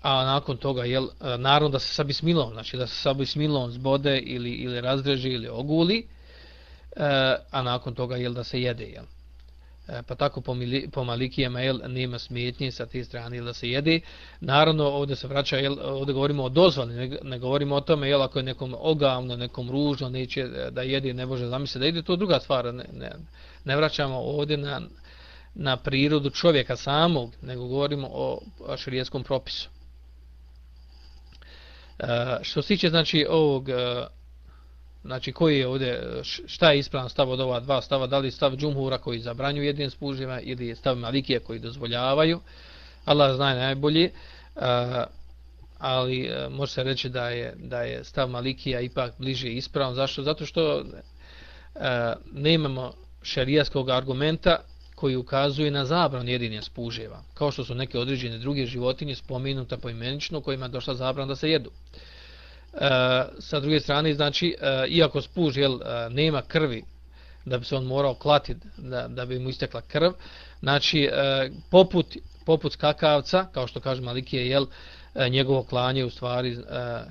Speaker 1: a nakon toga jel e, naravno da se sa bismilom znači da se sa bismilom zbode ili ili razreži ili oguli e, a nakon toga jel da se jede jel e, pa tako po, mili, po malikijama jel, nema smetnje sa te strane da se jede. Naravno, ovdje se vraća, jel, ovdje govorimo o dozvali, ne, ne govorimo o tome, jel, ako je nekom ogavno, nekom ružno, neće da jede, ne može zamisliti da ide, to druga stvar. Ne, ne, ne vraćamo ovdje na, na prirodu čovjeka samog, nego govorimo o širijeskom propisu. E, što se tiče, znači, ovog, e, znači koji je ovdje, e, šta je ispravan stav od ova dva stava, da li stav džumhura koji zabranju jedin spužima ili stav malikije koji dozvoljavaju, Allah zna najbolji, e, ali može se reći da je, da je stav malikija ipak bliže ispravan, zašto? Zato što nemamo ne imamo šerijaskog argumenta koji ukazuje na zabran jedinja spuževa, kao što su neke određene druge životinje spomenuta poimenično kojima je došla zabran da se jedu. Uh, E, sa druge strane, znači, e, iako spuž jel, e, nema krvi, da bi se on morao klatiti, da, da bi mu istekla krv, znači, e, poput, poput skakavca, kao što kaže Malikije, jel, e, njegovo klanje u stvari, e,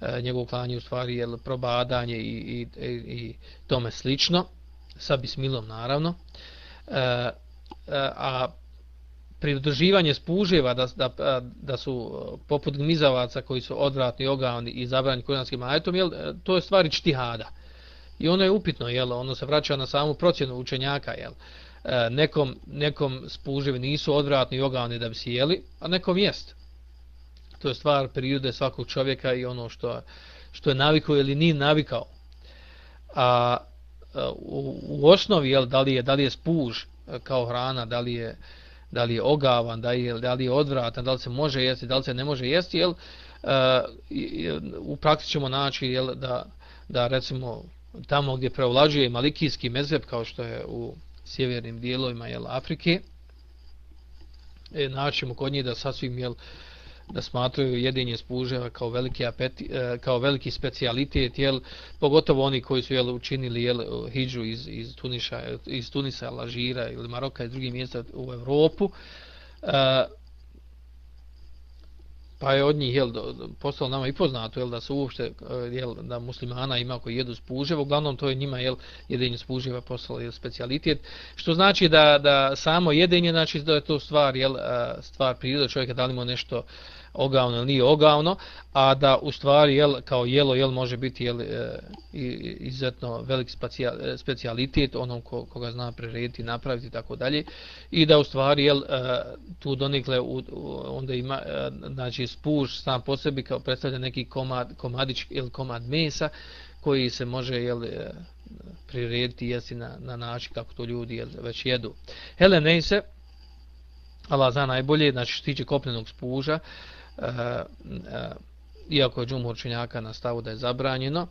Speaker 1: e, njegovo klanje u stvari, jel, probadanje i, i, i, i tome slično, sa bismilom naravno, e, E, e, a pridruživanje spuževa da, da, da su e, poput gmizavaca koji su odvratni, ogavni i zabrani kuranskim ajetom, jel, e, to je stvari čtihada. I ono je upitno, jel, ono se vraća na samu procjenu učenjaka, jel. E, nekom, nekom spuževi nisu odvratni i ogavni da bi si jeli, a nekom jest. To je stvar prirode svakog čovjeka i ono što, što je navikao ili nije navikao. A E, u, u osnovi, jel, da li je, da li je spuž e, kao hrana, da li je, da li je ogavan, da, je, da li je odvratan, da li se može jesti, da li se ne može jesti, jel, e, u praksi ćemo naći jel, da, da recimo tamo gdje preovlađuje malikijski mezheb kao što je u sjevernim dijelovima jel, Afrike, e, naćemo kod njih da sasvim jel, uh, da smatraju jedinje spuževa kao veliki apeti, e, kao veliki specijalitet jel pogotovo oni koji su jel učinili jel hidžu iz iz Tuniša iz Tunisa Alžira ili Maroka i drugih mjesta u Evropu. E, pa je od njih jel postalo nama i poznato jel da su uopšte e, jel da muslimana ima koji jedu spuževa uglavnom to je njima jel jedenje spuževa postalo jel specijalitet što znači da da samo jedenje znači da je to stvar jel e, stvar prirode čovjeka da li mu nešto uh, ogavno ili nije ogavno, a da u stvari jel, kao jelo jel može biti jel, e, izuzetno velik e, specijalitet onom ko, koga zna prirediti, napraviti i tako dalje. I da u stvari jel, e, tu donikle u, onda ima e, znači spuž sam po sebi kao predstavlja neki komad, komadić ili komad mesa koji se može jel, e, prirediti jesti na, na način kako to ljudi jel, već jedu. Hele, ne se, Allah zna najbolje, znači što tiče kopnenog spuža, uh, Eh, eh, iako je džumhur činjaka na stavu da je zabranjeno,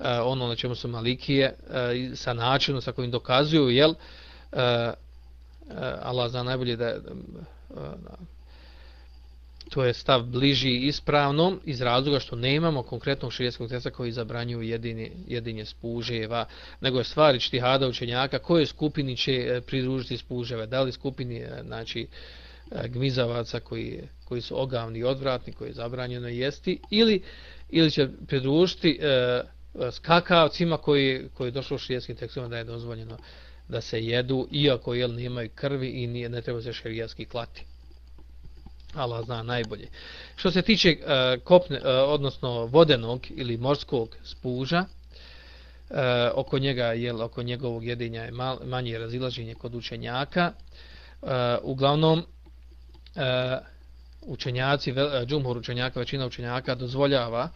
Speaker 1: eh, ono na čemu su malikije, sa načinom sa kojim dokazuju, jel, Allah zna najbolje da je, to je stav bliži ispravnom iz razloga što nemamo konkretnog širijskog testa koji zabranjuju jedini, jedinje spuževa, nego je stvari čtihada učenjaka koje skupini će pridružiti spuževe, da li skupini, znači, E, gmizavaca koji, koji su ogavni i odvratni, koji je zabranjeno jesti, ili, ili će pridružiti e, e skakavcima koji, koji je došlo u širijskim tekstima da je dozvoljeno da se jedu, iako jel, nemaju krvi i nije, ne treba se širijski klati. Allah zna najbolje. Što se tiče e, kopne, e, odnosno vodenog ili morskog spuža, e, oko njega jel, oko njegovog jedinja je mal, manje razilaženje kod učenjaka. E, uglavnom, uh, učenjaci, džumhur učenjaka, većina učenjaka dozvoljava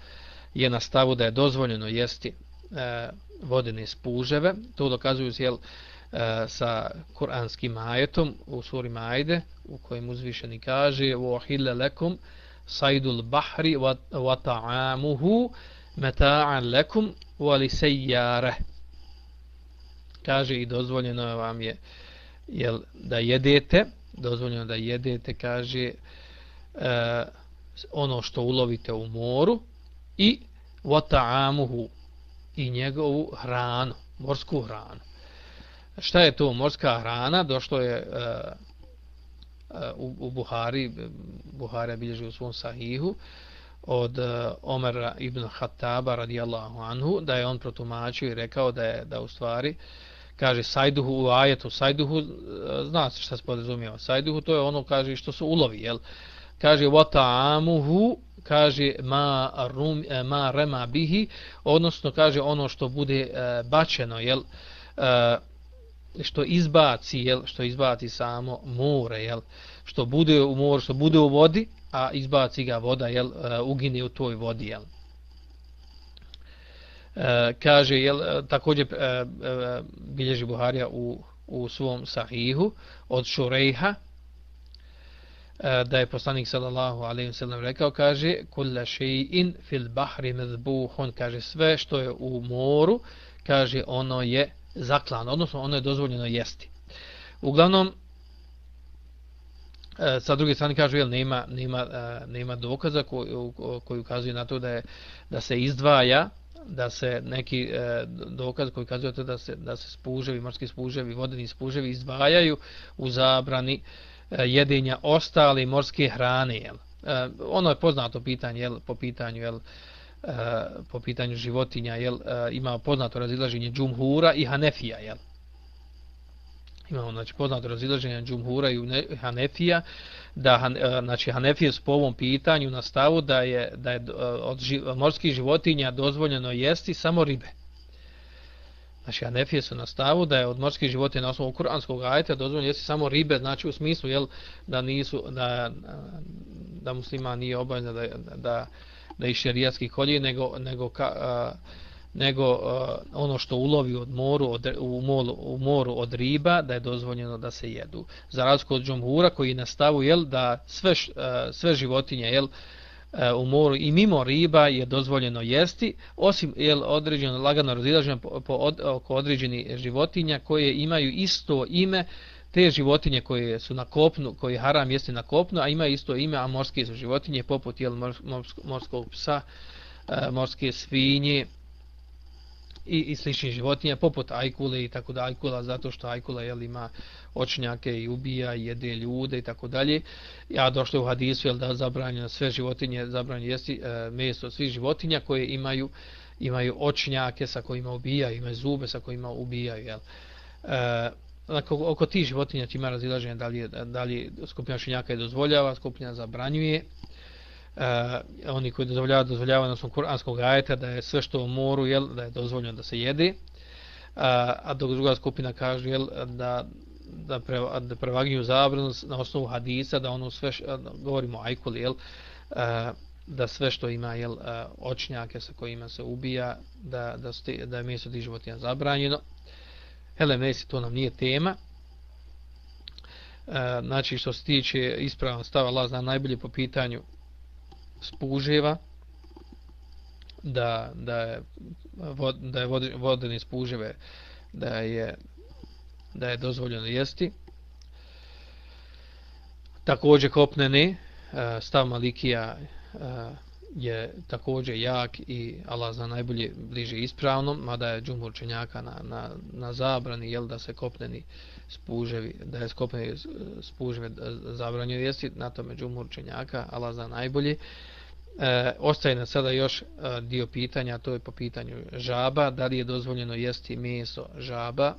Speaker 1: je na stavu da je dozvoljeno jesti e, vodene spuževe. To dokazuju jel, e, sa kuranskim ajetom u suri Majde u kojem uzvišeni kaže وَحِلَّ لَكُمْ سَيْدُ الْبَحْرِ وَتَعَامُهُ مَتَاعًا لَكُمْ وَلِسَيَّارَهِ Kaže i dozvoljeno vam je jel, da jedete, dozvoljeno da jedete, kaže, e, ono što ulovite u moru i vata'amuhu i njegovu hranu, morsku hranu. Šta je to morska hrana? Došlo je e, e u, u Buhari, Buhari je bilježio u svom sahihu, od e, Omera ibn Hataba radijallahu anhu, da je on protumačio i rekao da je da u stvari e, kaže sajduhu u ajetu, sajduhu, e, zna se šta se podrazumijeva, sajduhu to je ono kaže što su ulovi, jel? Kaže vata amuhu, kaže ma rum e, ma rema bihi odnosno kaže ono što bude e, bačeno jel? E, što izbaci jel? Što izbaci samo more jel? Što bude u moru što bude u vodi a izbaci ga voda jel? E, ugine u toj vodi jel? E, kaže jel e, također e, e, bilježi Buharija u u svom sahihu od Šurejha E, da je poslanik sallallahu alejhi ve sellem rekao kaže kullu shay'in fil bahri madbuhun kaže sve što je u moru kaže ono je zaklano odnosno ono je dozvoljeno jesti uglavnom e, sa druge strane kaže jel nema nema e, nema dokaza koji koji ukazuje na to da je da se izdvaja da se neki e, dokaz koji ukazuje to da se da se spuževi morski spuževi vodeni spuževi izdvajaju u zabrani E, jedenja ostale morske hrane jel? E, ono je poznato pitanje jel po pitanju jel e, po pitanju životinja jel e, ima poznato razilaženje džumhura i hanefija jel? Imamo znači poznato razilaženje džumhura i hanefija da e, znači hanefije su po ovom pitanju na stavu da je da je e, od morskih životinja dozvoljeno jesti samo ribe. Znači, Hanefije su na stavu da je od morskih životinja na osnovu kuranskog ajeta dozvoljeno jesti samo ribe, znači u smislu jel, da nisu da, da muslima nije obavezno da, da, da i šerijatski kolje, nego, nego, ka, a, nego uh, ono što ulovi od moru, od, u, moru, u moru od riba, da je dozvoljeno da se jedu. Za razliku od džumhura koji na stavu jel, da sve, uh, sve životinje jel, uh, u moru i mimo riba je dozvoljeno jesti, osim je određeno lagano razilaženo po, po od, oko određeni životinja koje imaju isto ime, te životinje koje su na kopnu, koji haram jeste na kopnu, a imaju isto ime, a morske su životinje poput jel, morskog psa, uh, morske svinje, i, i sličnih životinja, poput ajkule i tako da ajkula, zato što ajkula jel, ima očnjake i ubija i jede ljude i tako dalje. Ja došlo u hadisu jel, da zabranjeno sve životinje, zabranjeno jesti e, meso svih životinja koje imaju imaju očnjake sa kojima ubijaju, imaju zube sa kojima ubijaju. Jel. E, oko, oko tih životinja ima razilaženje da li, da li skupina šinjaka je dozvoljava, skupina zabranjuje uh, oni koji dozvoljavaju dozvoljavaju na svom kuranskog ajeta da je sve što u moru jel, da je dozvoljeno da se jede uh, a dok druga skupina kaže jel, da da, pre, da prevagnju zabranu na osnovu hadisa da ono sve š, govorimo ajkuli jel, uh, da sve što ima jel, uh, očnjake sa kojima se ubija da, da, sti, da je meso tih životinja zabranjeno. Hele mesi to nam nije tema. Uh, znači što se tiče ispravan stava Allah zna najbolje po pitanju spuževa da, da je vod, da je vodeni spuževe da je da je dozvoljeno jesti. Također kopneni e, stav Malikija e, je također jak i Allah zna najbolje bliže ispravnom mada je džumhur čenjaka na, na, na zabrani jel da se kopneni spuževi da je skopneni spuževe e, zabranjeno jesti na tome džumhur čenjaka Allah zna najbolje. E, ostaje nam sada još e, dio pitanja, to je po pitanju žaba, da li je dozvoljeno jesti meso žaba.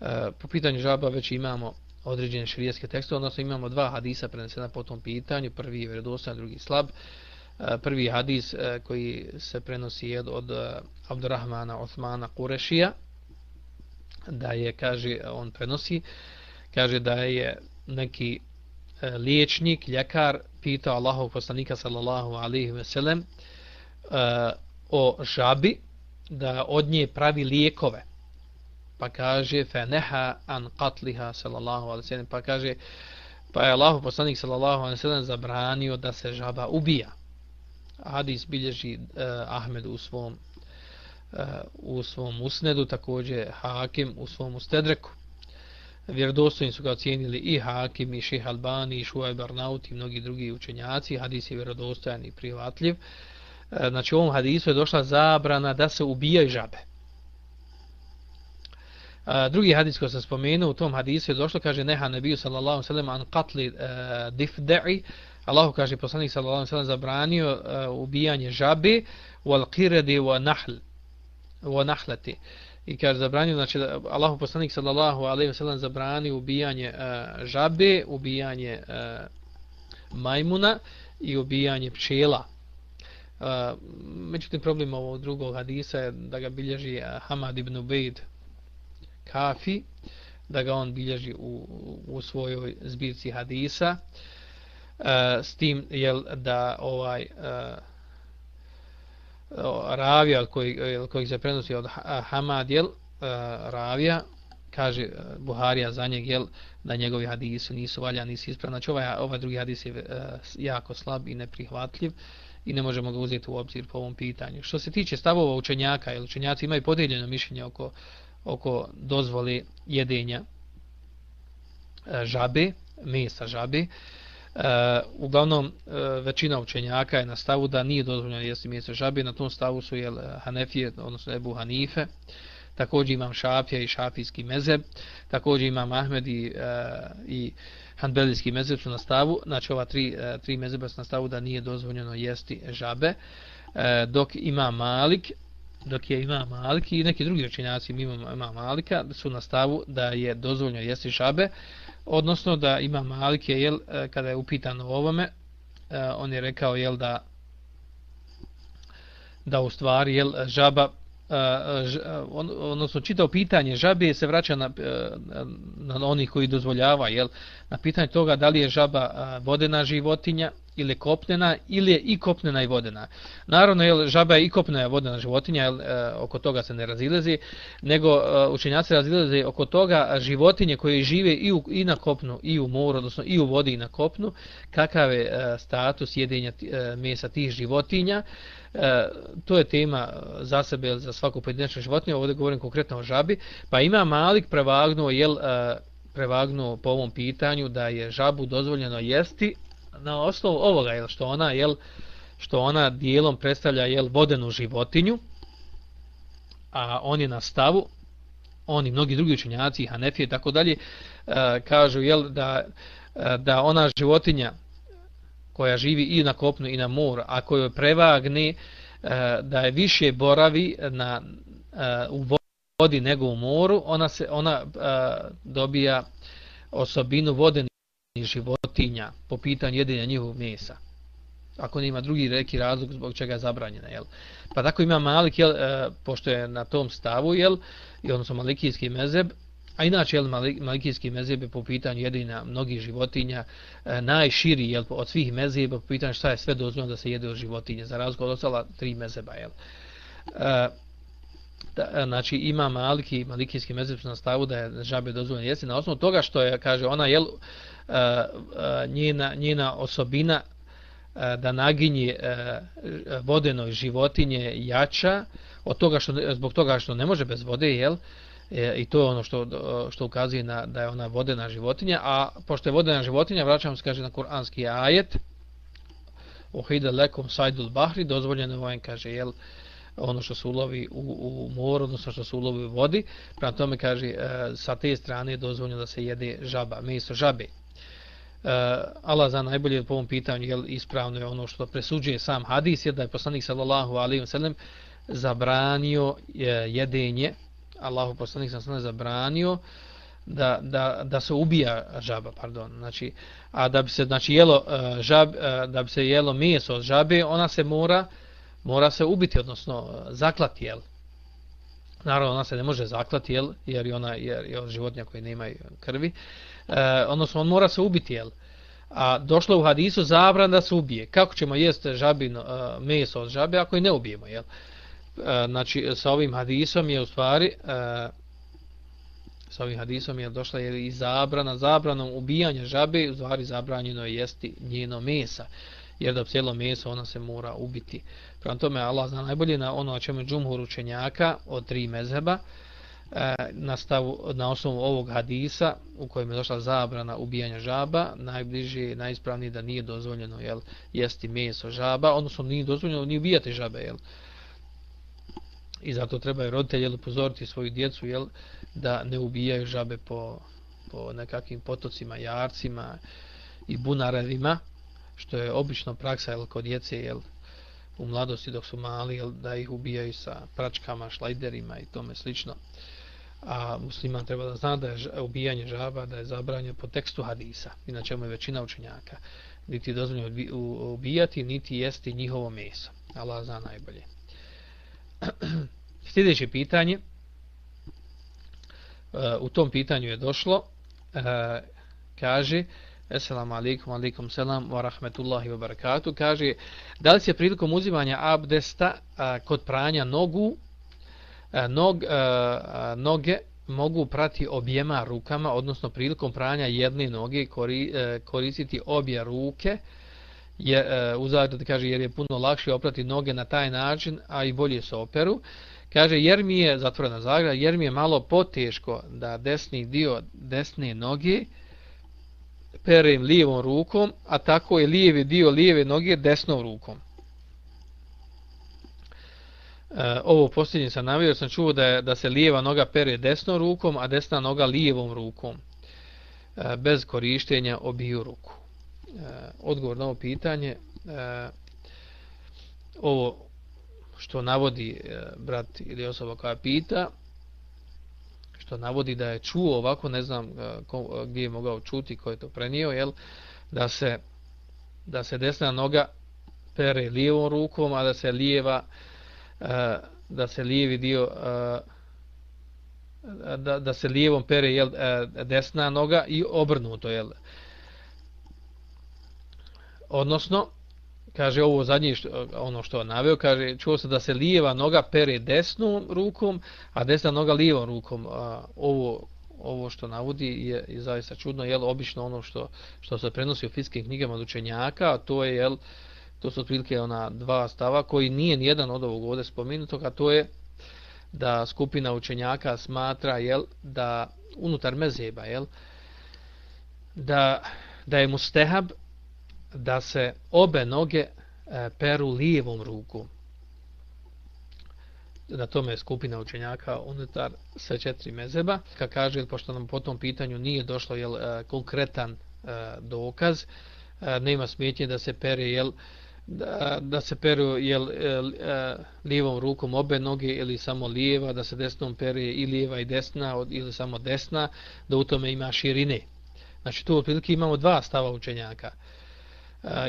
Speaker 1: E, po pitanju žaba već imamo određene širijeske tekste, odnosno imamo dva hadisa prenesena po tom pitanju, prvi je vredostan, drugi slab. E, prvi hadis e, koji se prenosi od, od Abdurrahmana Osmana Kurešija, da je, kaže, on prenosi, kaže da je neki E, liječnik, ljekar, pitao Allahov poslanika sallallahu alaihi ve sellem e, o žabi da od nje pravi lijekove. Pa kaže feneha an qatliha sallallahu alaihi ve sellem. Pa kaže pa je Allahu poslanik sallallahu alaihi ve sellem zabranio da se žaba ubija. Hadis bilježi uh, Ahmed u svom uh, u svom usnedu također Hakim u svom ustedreku vjerodostojni su ga ocijenili i Hakim i Ših Albani i Šuaj Barnaut i mnogi drugi učenjaci. Hadis je vjerodostojan i prihvatljiv. E, znači u ovom hadisu je došla zabrana da se ubijaju žabe. E, drugi hadis koji sam spomenuo u tom hadisu je došlo kaže neha nebiju sallallahu sallam an qatli uh, difda'i. Allah kaže poslanik sallallahu alejhi ve sellem zabranio uh, ubijanje žabe wal qiradi wa nahl wa nahlati i kaže zabranio znači Allahu poslanik sallallahu alejhi ve sellem zabranio ubijanje uh, žabe ubijanje uh, majmuna i ubijanje pčela. Uh, međutim problem ovog drugog hadisa je da ga bilježi uh, Hamad ibn Ubejd Kafi da ga on bilježi u, u svojoj zbirci hadisa uh, s tim jel da ovaj uh, ravija koji koji se prenosi od Hamad jel e, ravija kaže e, Buharija za njeg jel da njegovi hadisi nisu valjani nisu ispravni. Znači ovaj ovaj drugi hadis je e, jako slab i neprihvatljiv i ne možemo ga uzeti u obzir po ovom pitanju. Što se tiče stavova učenjaka jel učenjaci imaju podijeljeno mišljenje oko oko dozvoli jedenja žabe mesa žabe uh, uglavnom uh, većina učenjaka je na stavu da nije dozvoljeno jesti mjese žabe, na tom stavu su jel, Hanefije, odnosno Ebu Hanife, također imam Šafija i Šafijski mezeb, također imam Ahmed i, uh, i Hanbelijski mezeb su na stavu, znači ova tri, uh, tri mezeba su na stavu da nije dozvoljeno jesti žabe, uh, dok ima Malik, dok je ima Malik i neki drugi učenjaci mimo ima Malika, su na stavu da je dozvoljeno jesti žabe, odnosno da ima Malik je jel e, kada je upitan o ovome e, on je rekao jel da da u stvari jel žaba odnosno čitao pitanje žabe se vraća na, na onih koji dozvoljava jel na pitanje toga da li je žaba vodena životinja ili kopnena ili je i kopnena i vodena. Naravno jel žaba je i kopnena i vodena životinja, jel, e, oko toga se ne razilezi, nego e, učenjaci razileze oko toga životinje koje žive i, u, i na kopnu i u moru, odnosno i u vodi i na kopnu, kakav je e, status jedenja mesa tih životinja, E, to je tema e, za sebe za svaku pojedinačnu životinju, ovdje govorim konkretno o žabi, pa ima Malik prevagnuo, jel, e, prevagnuo po ovom pitanju da je žabu dozvoljeno jesti na osnovu ovoga, jel, što ona, jel, što ona dijelom predstavlja jel, vodenu životinju, a on je na stavu, oni mnogi drugi učenjaci, Hanefije i tako dalje, e, kažu jel, da, e, da ona životinja koja živi i na kopnu i na moru, a kojoj prevagne e, da je više boravi na, e, u vodi nego u moru, ona se ona e, dobija osobinu vodenih životinja po pitanju jedinja njihovog mesa. Ako nema drugi reki razlog zbog čega je zabranjena. Jel? Pa tako ima Malik, jel, pošto je na tom stavu, jel, i odnosno Malikijski mezeb, A inače, jel, malikijski mezebe po pitanju jedina mnogih životinja, e, najširi jel, od svih mezeba po pitanju šta je sve dozvoljeno da se jede od životinje, za razliku od ostala tri mezeba. Jel. E, da, znači, ima maliki, malikijski mezeb na stavu da je žabe dozvoljeno jesti na osnovu toga što je, kaže, ona jel, e, e, njena, njena osobina e, da naginje e, vodenoj životinje jača, od toga što, zbog toga što ne može bez vode, jel, E, I to je ono što, što ukazuje na da je ona vodena životinja, a pošto je vodena životinja, vraćam se kaže na kuranski ajet, uhide lekom sajdul bahri, dozvoljeno je kaže, jel, ono što se ulovi u, u moru, odnosno što se ulovi u vodi, prema tome kaže, e, sa te strane je dozvoljeno da se jede žaba, meso žabe. Uh, Allah za najbolje po ovom pitanju jel, ispravno je ono što presuđuje sam hadis, je da je poslanik sallallahu alaihi wa sallam zabranio e, jedenje Allahu poslanik sam sve zabranio da, da, da se ubija žaba, pardon. Znači, a da bi se znači jelo e, žab, e, da bi se jelo meso od žabe, ona se mora mora se ubiti, odnosno e, zaklati jel. Naravno ona se ne može zaklati jel, jer je ona jer je životinja koja nema krvi. E, odnosno on mora se ubiti jel. A došlo u hadisu zabran da se ubije. Kako ćemo jesti žabino, e, meso od žabe ako je ne ubijemo? Jel? E, E, znači, sa ovim hadisom je u stvari, e, sa ovim hadisom je došla je i zabrana, zabranom ubijanja žabe, u stvari zabranjeno je jesti njeno mesa. Jer da cijelo meso ona se mora ubiti. Prema tome, Allah zna najbolje na ono o čemu je džumhur učenjaka od tri mezheba, e, na, stavu, na osnovu ovog hadisa u kojem je došla zabrana ubijanja žaba, najbliži, najispravniji da nije dozvoljeno jel, jesti meso žaba, odnosno nije dozvoljeno ni ubijati žabe. Jel. I zato treba je roditelj jel, upozoriti svoju djecu jel, da ne ubijaju žabe po, po nekakvim potocima, jarcima i bunarevima, što je obično praksa jel, kod djece jel, u mladosti dok su mali, jel, da ih ubijaju sa pračkama, šlajderima i tome slično. A musliman treba da zna da je ubijanje žaba da je zabranjeno po tekstu hadisa inače mu je većina učenjaka. Niti dozvoljeno ubijati niti jesti njihovo meso. Allah zna najbolje sljedeće pitanje e, u tom pitanju je došlo e, kaže Esselamu alaikum, alaikum selam, wa rahmetullahi wa barakatuh. Kaže, da li se prilikom uzimanja abdesta kod pranja nogu nog, noge mogu prati objema rukama, odnosno prilikom pranja jedne noge e, koristiti obje ruke, je, e, uzavljeno da kaže jer je puno lakše oprati noge na taj način, a i bolje se operu. Kaže, jer mi je, zatvorena zagrada, jer mi je malo poteško da desni dio desne noge perem lijevom rukom, a tako je lijevi dio lijeve noge desnom rukom. E, ovo posljednje sam navio, sam čuo da, je, da se lijeva noga pere desnom rukom, a desna noga lijevom rukom, e, bez korištenja obiju ruku. Eh, odgovor na ovo pitanje, eh, ovo što navodi eh, brat ili osoba koja pita, što navodi da je čuo ovako, ne znam ko, gdje je mogao čuti, ko je to prenio, jel, da se da se desna noga pere lijevom rukom, a da se lijeva da se lijevi dio da, da se lijevom pere jel, desna noga i obrnuto jel odnosno kaže ovo zadnje što, ono što je naveo kaže čuo se da se lijeva noga pere desnom rukom a desna noga lijevom rukom a, ovo ovo što navodi je, je zaista čudno jel obično ono što što se prenosi u fiskim knjigama od učenjaka a to je jel to su otprilike ona dva stava koji nije ni jedan od ovog ovdje spomenutog, a to je da skupina učenjaka smatra jel, da unutar mezeba jel, da, da je mustehab da se obe noge e, peru lijevom rukom. Na tome je skupina učenjaka unutar sve četiri mezeba. Ka kaže, pošto nam po tom pitanju nije došlo jel, e, konkretan e, dokaz, nema smetnje da se pere jel, da, da se peru jel, lijevom rukom obe noge ili samo lijeva, da se desnom pere i lijeva i desna ili samo desna, da u tome ima širine. Znači tu otprilike imamo dva stava učenjaka. Uh,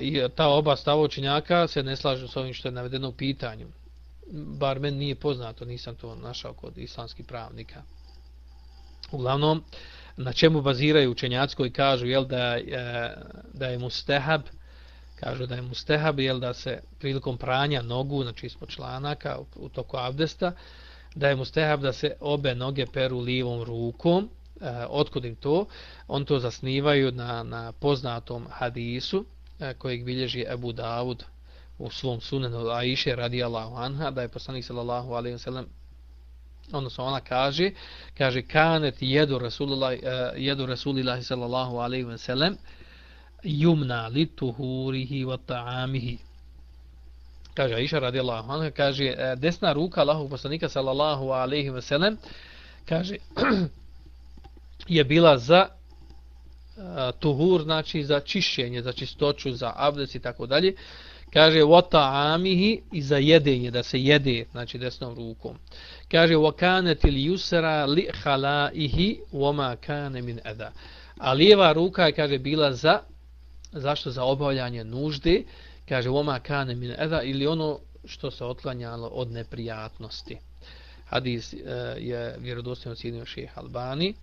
Speaker 1: I ta oba stava učenjaka se ne slažu s ovim što je navedeno u pitanju. Bar meni nije poznato, nisam to našao kod islamskih pravnika. Uglavnom, na čemu baziraju učenjaci koji kažu jel, da, da je mustehab, kažu da je mustehab jel da se prilikom pranja nogu znači ispod članaka u, toku abdesta da je mustehab da se obe noge peru livom rukom e, otkud im to on to zasnivaju na, na poznatom hadisu kojeg bilježi Ebu Davud u svom sunenu Aisha radijallahu anha da je poslanik sallallahu alejhi ve sellem odnosno ona kaže kaže kanet jedu rasulullah e, jedu rasulillah sallallahu alejhi ve sellem yumna li tuhurihi wa ta'amihi. Kaže Aisha radijallahu anha, kaže e, desna ruka Allahog poslanika sallallahu alaihi wa sallam, kaže je bila za tuhur, znači za čišćenje, za čistoću, za abdes i tako dalje. Kaže wata amihi i za jedenje, da se jede, znači desnom rukom. Kaže wa kanat il yusra li khalaihi wa ma kana min ada. A lijeva ruka je, kaže, bila za zašto za obavljanje nužde kaže oma kana min eda ili ono što se otklanjalo od neprijatnosti hadis e, je vjerodostojno cijenio šeha Albani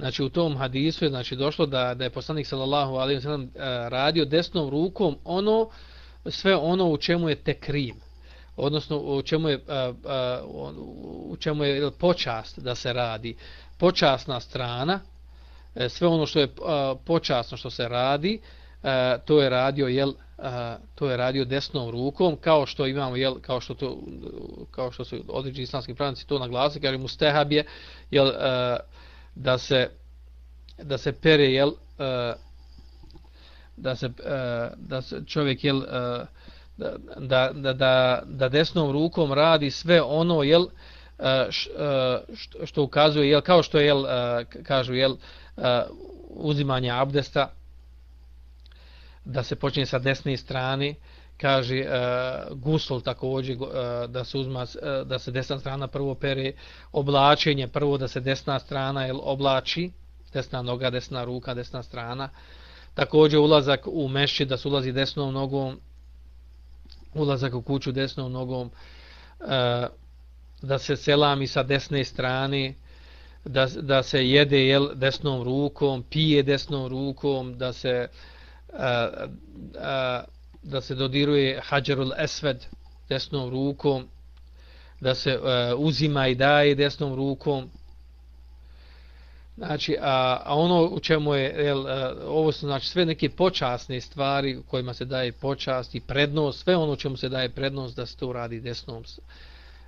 Speaker 1: Znači u tom hadisu je znači došlo da da je poslanik sallallahu alejhi ve sellem radio desnom rukom ono sve ono u čemu je tekrim. Odnosno u čemu je e, e, a, a, u čemu je počast da se radi. Počasna strana e, sve ono što je a, počasno što se radi a, to je radio jel a, to je radio desnom rukom kao što imamo jel kao što to kao što su određeni islamski pravnici to naglasili kaže mustehab je jel a, da se da se pere jel e, da se e, da se čovjek jel e, da, da, da, da desnom rukom radi sve ono jel što, ukazuje jel kao što jel kažu jel uzimanje abdesta da se počinje sa desne strane kaže eh, uh, gusl također uh, da se uzma uh, da se desna strana prvo pere oblačenje prvo da se desna strana jel oblači desna noga desna ruka desna strana. Također ulazak u mešći da se ulazi desnom nogom ulazak u kuću desnom nogom uh, da se selami sa desne strane da, da se jede jel desnom rukom pije desnom rukom da se uh, uh, da se dodiruje hađarul esved desnom rukom, da se e, uzima i daje desnom rukom. Znači, a, a ono u čemu je, jel, a, ovo su znači, sve neke počasne stvari u kojima se daje počast i prednost, sve ono u čemu se daje prednost da se to radi desnom,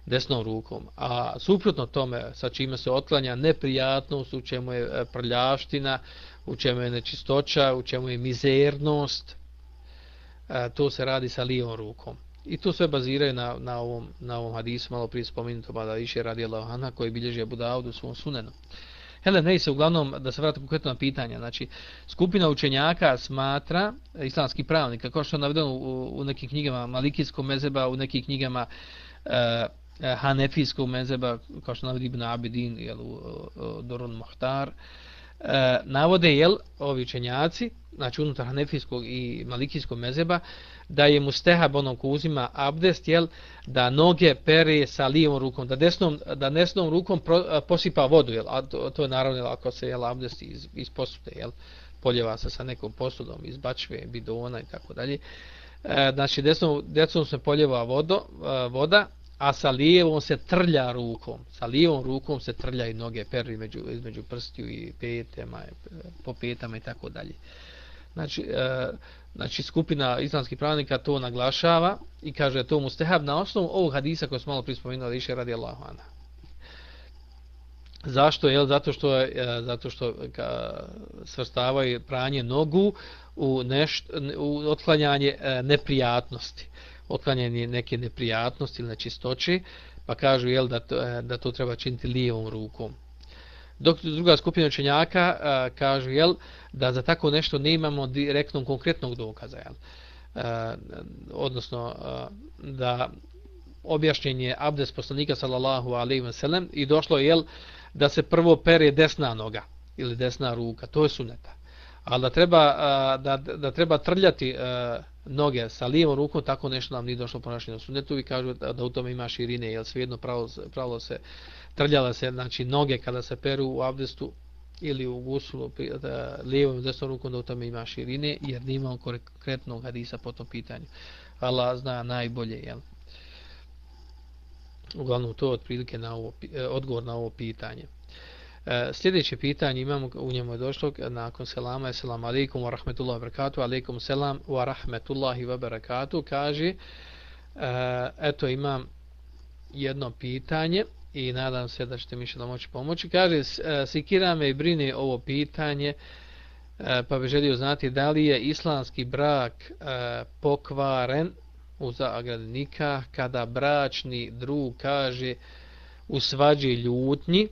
Speaker 1: desnom rukom. A suprotno tome, sa čime se otlanja neprijatnost, u čemu je prljaština, prljavština, u čemu je nečistoća, u čemu je mizernost, E, to se radi sa lijevom rukom. I to sve baziraju na, na, ovom, na ovom hadisu, malo prije spomenuto, ba da više radi Allahana, koji bilježi Abu Dawud u svom sunenu. Helen Hayes se uglavnom, da se vrati konkretno na pitanja, znači, skupina učenjaka smatra, e, islamski pravnik, kao što je navedeno u, u nekim knjigama Malikijskog mezeba, u nekim knjigama e, e Hanefijskog mezeba, kao što navodi Ibn Abidin, jel, u, u, u Dorun Mohtar, e, E, navode, jel, ovi učenjaci, znači unutar hanefijskog i malikijskog mezeba, da je mustehab onom ko uzima abdest, jel, da noge pere sa lijevom rukom, da desnom, da desnom rukom pro, e, posipa vodu, jel, a to, to je naravno jel, ako se jel, abdest iz, iz posude, jel, poljeva se sa nekom posudom iz bačve, bidona i tako dalje. E, znači desnom, desnom se poljeva vodo, voda, a sa lijevom se trlja rukom. Sa lijevom rukom se trlja i noge peri između, između prstiju i petama, po petama i tako dalje. Znači, e, znači skupina islamskih pravnika to naglašava i kaže da to mustehab na osnovu ovog hadisa koji smo malo prispomenuli da iše radi Allahu ana. Zašto? Jel? Zato što, e, zato što ka, svrstavaju pranje nogu u, neš, u otklanjanje e, neprijatnosti. Otklanjanje neke neprijatnosti ili nečistoće, pa kažu jel, da, to, eh, da to treba činiti lijevom rukom. Dok druga skupina učenjaka a, kažu jel, da za tako nešto ne imamo direktnog konkretnog dokaza. Jel? Uh, odnosno a, da objašnjenje abdes poslanika sallallahu alaihi wa sallam i došlo je da se prvo pere desna noga ili desna ruka. To je suneta. Ali da treba, a, da, da treba trljati a, noge sa lijevom rukom, tako nešto nam nije došlo po našem sunetu i kažu da, da u tome ima širine, jer svejedno pravo, pravo se trljala se znači noge kada se peru u abdestu ili u gusulu da lijevom i desnom rukom da u tome ima širine jer nima konkretnog hadisa po tom pitanju. Allah zna najbolje jel? uglavnom to je otprilike na ovo, odgovor na ovo pitanje. E, sljedeće pitanje imamo u njemu je došlo nakon selama. Assalamu alaikum wa rahmetullahi wa barakatuh. Alaikum selam wa rahmetullahi wa barakatuh. Kaže e, eto imam jedno pitanje i nadam se da ćete mi što moći pomoći. Kaže, e, sikira me i brine ovo pitanje, pa bi želio znati da li je islamski brak pokvaren u zagradnika kada bračni drug kaže u svađi ljutnji,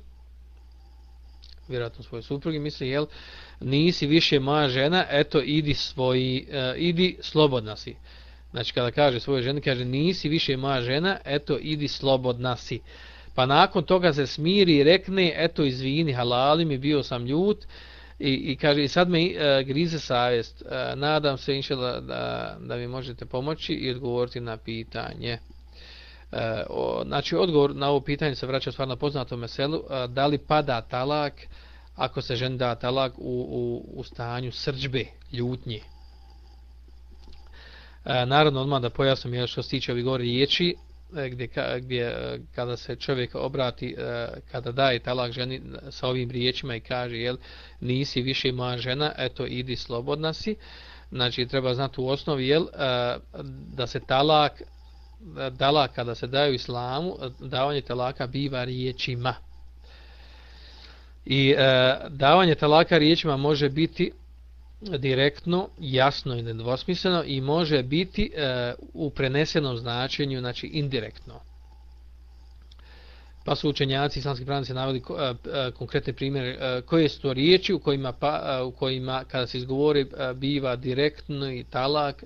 Speaker 1: vjerojatno svoje suprugi, misli, jel, nisi više moja žena, eto, idi svoji, e, idi, slobodna si. Znači, kada kaže svoje žene, kaže, nisi više moja žena, eto, idi, slobodna si. Pa nakon toga se smiri i rekne, eto izvini, halali mi, bio sam ljut. I, i kaže, i sad me uh, grize savjest. Uh, nadam se, inšala, da, da mi možete pomoći i odgovoriti na pitanje. E, o, znači, odgovor na ovo pitanje se vraća stvarno poznatom meselu. E, da li pada talak ako se žena da talak u, u, u stanju srđbe, ljutnje. E, naravno, odmah da pojasnim je što se tiče ovih govori riječi, e, gdje, gdje e, kada se čovjek obrati, kada daje talak ženi sa ovim riječima i kaže, jel, nisi više moja žena, eto, idi slobodna si. Znači, treba znati u osnovi, jel, da se talak, dala kada se daje u islamu, davanje talaka biva riječima. I e, davanje talaka riječima može biti direktno, jasno i nedvosmisleno i može biti e, u prenesenom značenju, znači indirektno. Pa su učenjaci islamski pravnici naveli e, e, konkretne primjere e, koje su to riječi u kojima, pa, e, u kojima kada se izgovori e, biva direktno i talak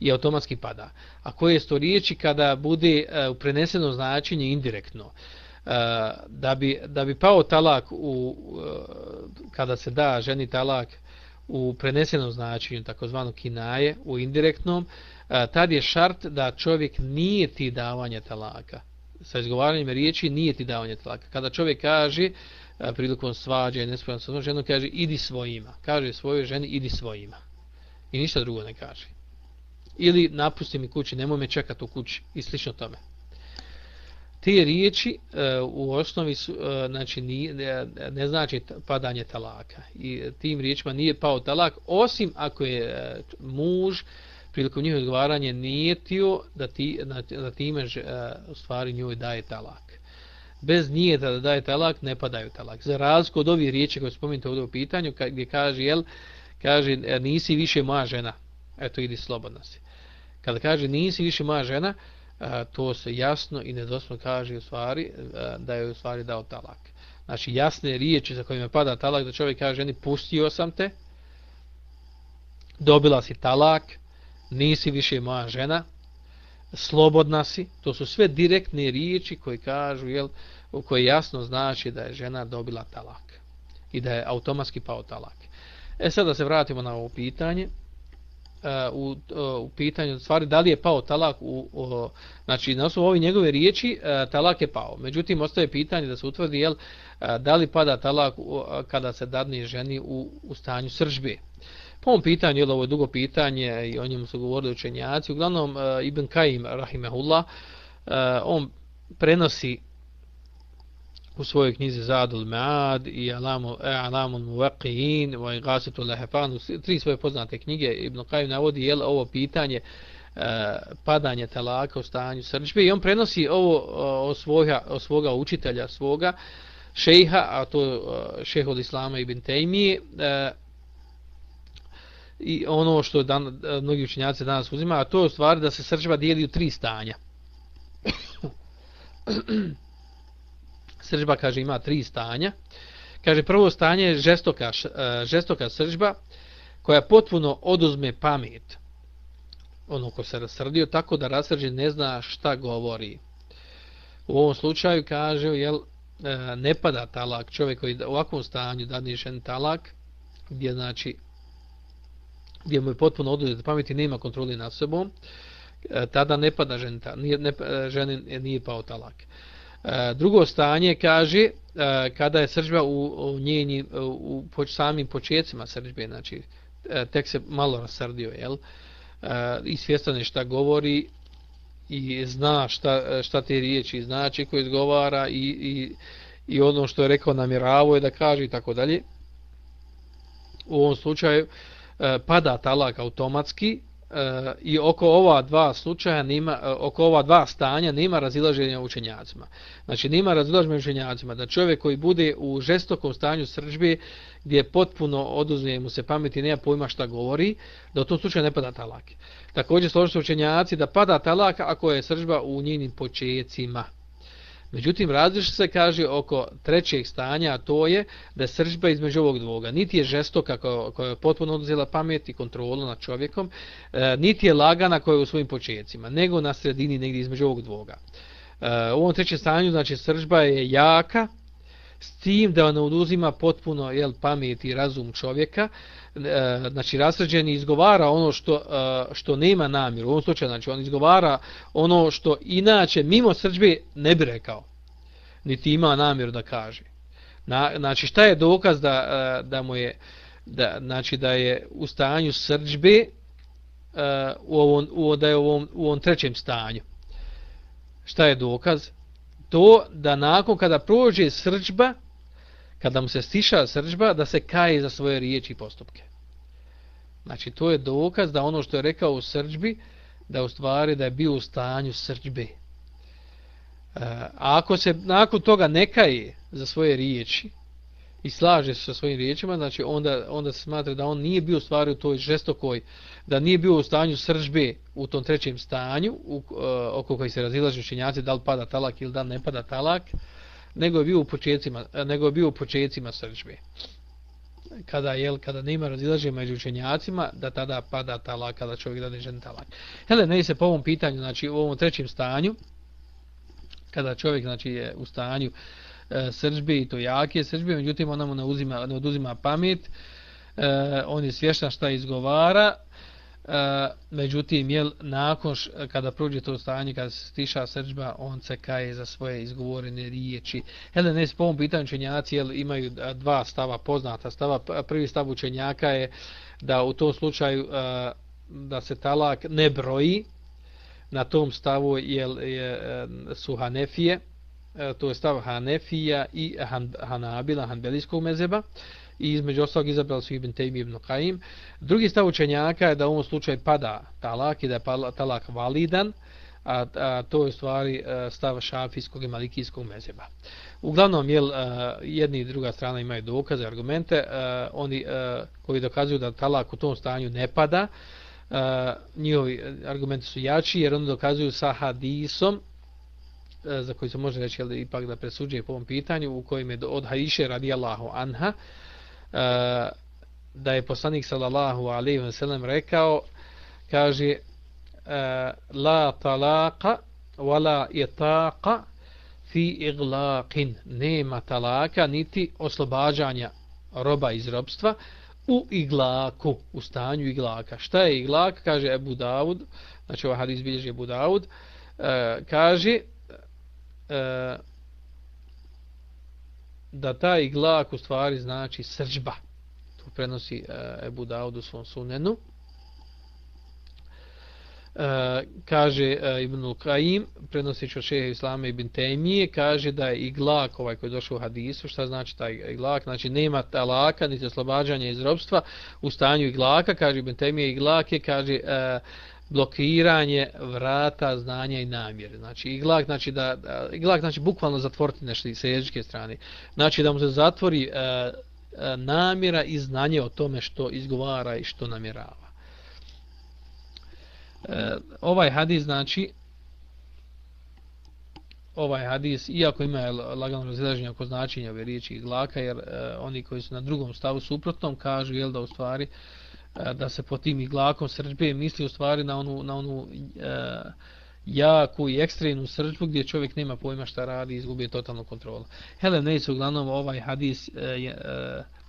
Speaker 1: i automatski pada. A koje su to riječi kada bude e, u prenesenom značenju indirektno. E, da, bi, da bi pao talak u, e, kada se da ženi talak u prenesenom značenju, takozvano kinaje, u indirektnom, tad je šart da čovjek nije ti davanje talaka. Sa izgovaranjem riječi nije ti davanje talaka. Kada čovjek kaže, prilikom svađa i nespojeno sa ženom, kaže idi svojima. Kaže svojoj ženi idi svojima. I ništa drugo ne kaže. Ili napusti mi kući, nemoj me čekati u kući i slično tome. Te riječi e, u osnovi su, e, znači nije, ne, ne znači padanje talaka. I tim riječima nije pao talak osim ako je e, muž prilikom njihove odgovaranje nijetio da, ti, na, da time e, u stvari njoj daje talak. Bez nije da daje talak ne padaju talak. Za razliku od ovih riječi koje spominjate ovdje u pitanju gdje kaže jel kaže e, nisi više moja žena. Eto idi slobodno si kada kaže nisi više moja žena to se jasno i nedosno kaže u stvari da je u stvari dao talak. Znači jasne riječi za kojima pada talak da čovjek kaže ženi pustio sam te, dobila si talak, nisi više moja žena, slobodna si, to su sve direktne riječi koje kažu, jel, u koje jasno znači da je žena dobila talak i da je automatski pao talak. E sad da se vratimo na ovo pitanje, u, u pitanju stvari da li je pao talak u, u znači na osnovu ove njegove riječi e, talak je pao. Međutim ostaje pitanje da se utvrdi jel e, da li pada talak kada se dadne ženi u, u stanju sržbe. Po ovom pitanju je ovo je dugo pitanje i o njemu su govorili učenjaci. Uglavnom e, Ibn Kajim rahimehullah on prenosi u svojoj knjizi Zadul Maad i Alamu, e, Alamul Muwaqiin i Gasitul Lahefan, tri svoje poznate knjige, Ibn Qajim navodi jel, ovo pitanje e, padanje talaka u stanju srđbe i on prenosi ovo od svoga, o svoga učitelja, svoga šejha, a to je šejh od Islama ibn Tejmije, e, i ono što dan, e, mnogi učenjaci danas uzima, a to je u stvari da se srđba dijeli u tri stanja sržba kaže ima tri stanja. Kaže prvo stanje je žestoka, e, žestoka sržba koja potpuno oduzme pamet ono ko se rasrdio tako da rasrđen ne zna šta govori. U ovom slučaju kaže jel, e, ne pada talak čovjek koji u ovakvom stanju dadnišen talak gdje znači gdje mu je potpuno oduzeti i nema kontroli nad sobom e, tada ne pada žen, nije, ne, žene nije pao talak. E, drugo stanje kaže e, kada je sržba u, u njeni e, u, u samim početcima sržbe, znači tek se malo rasrdio, jel? I svjestan je šta govori i zna šta, šta te riječi znači koje izgovara i, i, i ono što je rekao namjeravo je da kaže i tako dalje. U ovom slučaju pada talak automatski E, i oko ova dva slučaja nima, e, oko ova dva stanja nema razilaženja učenjacima. Znači nema razilaženja učenjacima da čovjek koji bude u žestokom stanju srđbe gdje potpuno oduzme mu se pameti nema pojma šta govori, da u tom slučaju ne pada talak. Također složili su učenjaci da pada talak ako je sržba u njenim počecima. Međutim, različno se kaže oko trećeg stanja, a to je da je sržba između ovog dvoga. Niti je žestoka koja je potpuno oduzela pamet i kontrolu nad čovjekom, e, niti je lagana koja je u svojim početcima, nego na sredini negdje između ovog dvoga. E, u ovom trećem stanju, znači, sržba je jaka, s tim da ona oduzima potpuno jel, pamet i razum čovjeka, E, znači rasređeni izgovara ono što, e, što nema namjeru. u ovom slučaju znači on izgovara ono što inače mimo srđbe ne bi rekao, niti ima namjeru da kaže. Na, znači šta je dokaz da, e, da mu je da, znači da je u stanju srđbe u ovom, u, da je u ovom, u ovom trećem stanju. Šta je dokaz? To da nakon kada prođe srđba, kada mu se stiša srđba, da se kaje za svoje riječi i postupke. Znači, to je dokaz da ono što je rekao u srđbi, da u stvari da je bio u stanju srđbe. E, a ako se nakon toga ne kaje za svoje riječi i slaže se sa svojim riječima, znači onda, onda se smatra da on nije bio u stvari u toj žestokoj, da nije bio u stanju srđbe u tom trećem stanju, u, uh, oko koji se razilaže učenjaci, da li pada talak ili da ne pada talak, nego je bio u početcima, nego je bio u početcima srđbe. Kada je kada nema razilaženja među učenjacima, da tada pada talak kada čovjek da ne ženi talak. Hele, ne se po ovom pitanju, znači u ovom trećem stanju, kada čovjek znači je u stanju e, sržbe i to jake sržbe, međutim ona mu ne, uzima, ne oduzima pamet, e, on je svještan šta izgovara, E, međutim, jel, nakon š, kada prođe to stanje, kada se stiša srđba, on se kaje za svoje izgovorene riječi. Hele, ne, po ovom pitanju učenjaci jel, imaju eh, dva stava poznata. Stava, prvi stav učenjaka je da u tom slučaju e, da se talak ne broji, na tom stavu jel, je, su Hanefije, to je stav Hanefija i Han, Hanabila, Hanbelijskog mezeba i između ostalog izabrali su Ibn Taymi ibn Qaim. Drugi stav učenjaka je da u ovom slučaju pada talak i da je talak validan, a, a to je u stvari e, stav šafijskog i malikijskog mezeba. Uglavnom, jel, e, jedni i druga strana imaju dokaze, argumente, e, oni koji dokazuju da talak u tom stanju ne pada, njihovi argumenti su jači jer oni dokazuju sa hadisom, za koji se može reći jel, ipak da presuđuje po ovom pitanju, u kojem je od Haiše radijallahu anha, da je poslanik sallallahu alejhi ve sellem rekao kaže la talaqa wala itaqa fi iglaqin. Nema talaka niti oslobađanja roba iz robstva u iglaku u stanju iglaka. Šta je iglak? Kaže Abu Davud znači ovaj hadis bilježi Abu Davud kaže da taj glak u stvari znači srđba. To prenosi uh, Ebu Daud u svom sunenu. E, kaže e, Ibn Qaim, prenosi od šeha Islama Ibn Temije, kaže da je iglak ovaj koji je došao u hadisu, šta znači taj iglak? Znači nema talaka, niti oslobađanja iz robstva u stanju iglaka, kaže Ibn Temije, iglak je, kaže, e, blokiranje vrata znanja i namjere. Znači iglak znači da iglak znači bukvalno zatvoriti nešto sa jezičke strane. Znači da mu se zatvori e, e, namjera i znanje o tome što izgovara i što namjerava. E, ovaj hadis znači ovaj hadis, iako ima lagano razilaženje oko značenja ove riječi iglaka, jer e, oni koji su na drugom stavu suprotnom kažu jel, da u stvari e, E, da se po tim iglakom srđbe misli u stvari na onu, na onu e, jaku i ekstremnu srđbu gdje čovjek nema pojma šta radi i izgubi totalnu kontrolu. Helen Neis uglavnom ovaj hadis e, e,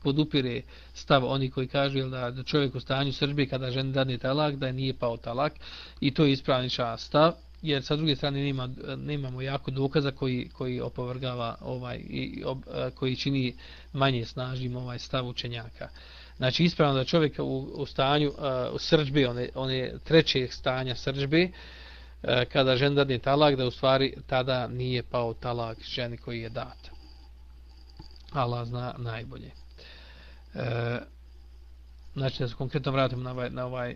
Speaker 1: podupire stav oni koji kažu jel, da, da čovjek u stanju srđbe kada ženi dadne talak, da nije pao talak i to je ispravniča stav jer sa druge strane nema, nemamo jako dokaza koji, koji opovrgava ovaj i ob, e, koji čini manje snažnim ovaj stav učenjaka. Znači ispravno da čovjek u, u stanju uh, u srđbi, one, one treće stanja srđbi, uh, kada žen dadne talak, da u stvari tada nije pao talak ženi koji je dat. Allah zna najbolje. Uh, znači da se konkretno vratimo na ovaj, na ovaj,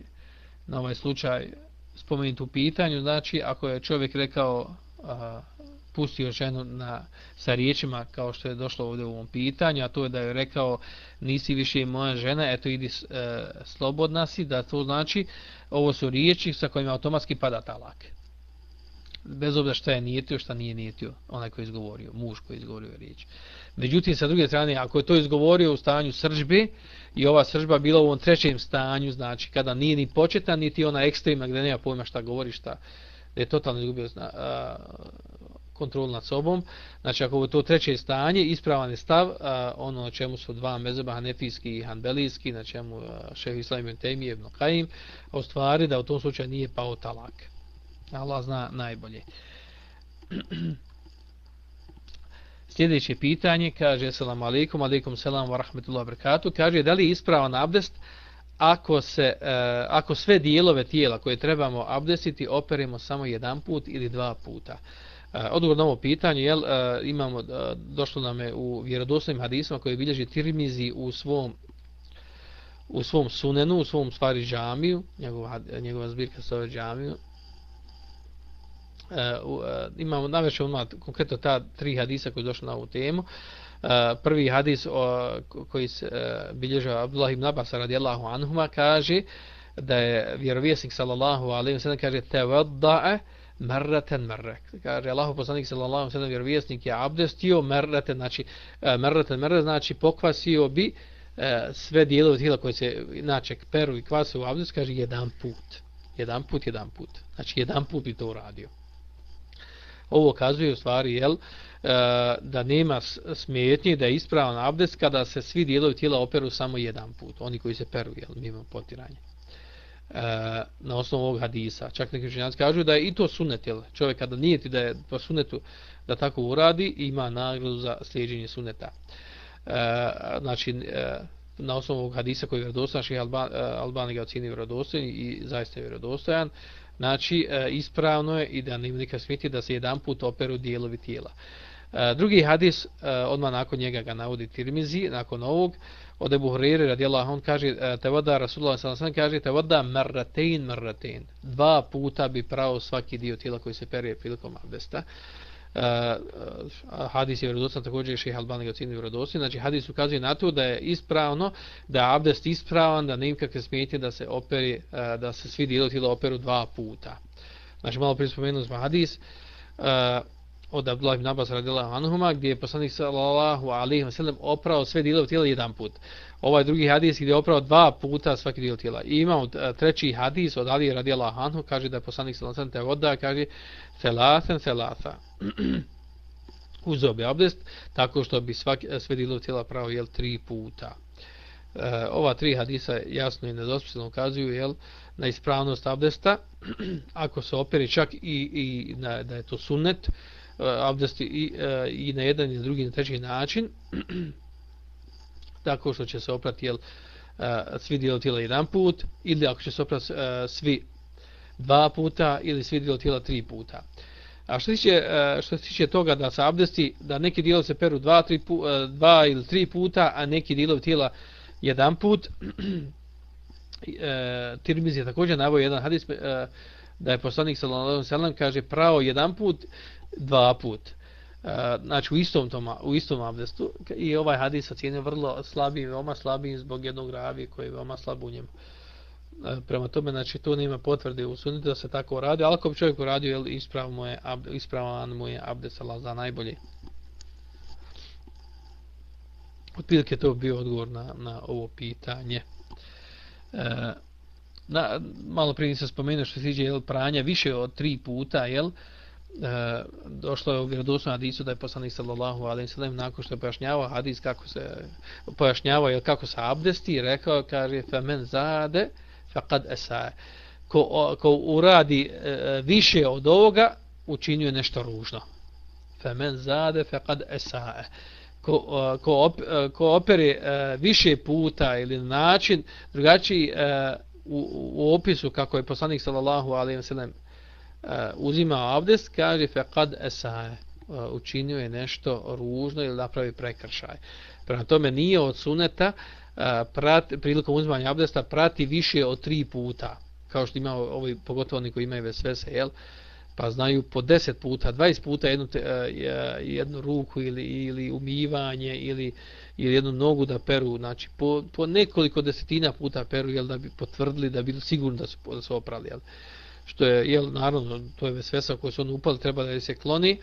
Speaker 1: na ovaj slučaj spomenuti u pitanju, znači ako je čovjek rekao uh, pustio ženu na, sa riječima kao što je došlo ovdje u ovom pitanju, a to je da je rekao nisi više moja žena, eto idi e, slobodna si, da to znači ovo su riječi sa kojima automatski pada talak. Bez obzira šta je nijetio, šta nije nijetio, onaj koji je izgovorio, muž koji je izgovorio riječ. Međutim, sa druge strane, ako je to izgovorio u stanju sržbe i ova sržba bila u ovom trećem stanju, znači kada nije ni početan, niti ona ekstremna gdje nema pojma šta govori, šta je totalno izgubio zna, a, kontrol nad sobom. Znači, ako je to treće stanje, ispravan je stav, uh, ono na čemu su dva mezeba, hanefijski i hanbelijski, na čemu šeho Islam ibn Taymi ibn Qaim, a u stvari da u tom slučaju nije pao talak. Allah zna najbolje. Sljedeće pitanje, kaže, selam alaikum, alaikum selam wa rahmetullahi wa barakatuh, kaže, da li je ispravan abdest ako, se, uh, ako sve dijelove tijela koje trebamo abdestiti operemo samo jedan put ili dva puta? Uh, E, odgovor na ovo pitanje, jel, e, imamo, e, došlo nam je u vjerodostojnim hadisima koje bilježi Tirmizi u svom u svom sunenu, u svom stvari džamiju, njegova, njegova zbirka se ove džamiju, uh, uh, imamo najveće ono konkretno ta tri hadisa koji došli na ovu temu. Uh, prvi hadis o, koji se e, bilježa Abdullah ibn Abbas radijallahu anhuma kaže da je vjerovjesnik sallallahu alejhi ve sellem kaže tawadda'a marratan marra. Kaže Allahu poslanik sallallahu alejhi ve sellem vjerovjesnik je abdestio marratan znači e, uh, merre znači pokvasio bi e, sve dijelove tijela koje se inače peru i kvase u abdest kaže jedan put. Jedan put, jedan put. Znači jedan put bi to uradio ovo kazuje u stvari jel, e, da nema smetnje da je ispravan abdest kada se svi dijelovi tijela operu samo jedan put, oni koji se peru, jel, mimo potiranja. E, na osnovu ovog hadisa. Čak neki učenjaci kažu da je i to sunet, jel, čovjek kada nije ti da je po sunetu da tako uradi, ima nagradu za slijedženje suneta. E, znači, e, na osnovu ovog hadisa koji je vjerodostojan, ših Alban, e, Albani ga ocini vjerodostojan i zaista je vjerodostojan, Znači, e, ispravno je i da nema nikad smiti da se jedan put operu dijelovi tijela. E, drugi hadis, e, odmah nakon njega ga navodi Tirmizi, nakon ovog, od Ebu Hureyre radijallahu on kaže, e, te voda Rasulullah s.a.v. kaže, te voda marratain marratain Dva puta bi pravo svaki dio tijela koji se perije prilikom abdesta. Uh, hadis je vjerodostan također je šeha Albani ga ocjenio vjerodostan znači hadis ukazuje na to da je ispravno da je abdest ispravan da nema kakve smetje da se operi uh, da se svi dijelovi tijela operu dva puta znači malo prije spomenuli smo hadis uh, od Abdullah ibn Abbas radijallahu anhuma gdje je poslanik sallallahu alejhi ve sellem oprao sve dijelove tijela jedan put. Ovaj drugi hadis gdje je oprao dva puta svaki dio tijela. I imamo e, treći hadis od Ali radijallahu anhu kaže da je poslanik sallallahu alejhi ve sellem voda kaže selasen selasa. Uzeo bi abdest tako što bi svaki, e, sve dijelove tijela prao jel tri puta. E, ova tri hadisa jasno i nedospisano ukazuju jel, na ispravnost abdesta ako se operi čak i, i na, da je to sunnet E, abdesti i, e, i na jedan i na drugi i na treći način tako što će se oprati jel, e, svi dijelo tijela jedan put ili ako će se oprati svi dva puta ili svi dijelo tijela tri puta. A što se tiče, što se tiče toga da se abdesti da neki dijelo se peru dva, tri dva ili tri puta a neki dijelo tijela jedan put e, Tirmiz je također navio jedan hadis da je poslanik sallallahu alejhi ve sellem kaže pravo jedan put dva put. E, znači u istom tom, u istom abdestu i ovaj hadis ocjenio vrlo slabi, veoma slabim zbog jednog ravi koji je veoma slab u njemu. E, prema tome, znači to nema potvrde u sunnitu da se tako radi, ali ako bi čovjek uradio, jel, ispravan mu je, ispravan mu je abdest Allah za najbolje. Otprilike to bio odgovor na, na ovo pitanje. E, na, malo prije nisam spomenuo što se tiđe jel, pranja više od tri puta, jel, e, E, došlo je u vjerodosnom hadisu da je poslanik sallallahu alejhi ve sellem nakon što je pojašnjavao hadis kako se pojašnjavao jel, kako se abdesti rekao kaže fa men zade faqad asa ko, ko, ko uradi e, više od ovoga učinio nešto ružno. Fa men zade faqad asa ko, ko, op, e, ko opere e, više puta ili način drugačiji e, u, u opisu kako je poslanik sallallahu alejhi ve sellem Eh, uzima abdest kaže fe kad eh, učinio je nešto ružno ili napravi prekršaj. Prema tome nije od suneta eh, prat, prilikom uzimanja abdesta prati više od tri puta kao što ima ovi pogotovo oni koji imaju vesvese jel pa znaju po 10 puta, 20 puta jednu, te, jednu ruku ili, ili umivanje ili ili jednu nogu da peru, znači po, po nekoliko desetina puta peru, jel, da bi potvrdili, da bi sigurno da su, da su oprali, jel. Što je, jel, naravno, to je vesvesa koju su on upali, treba da se kloni,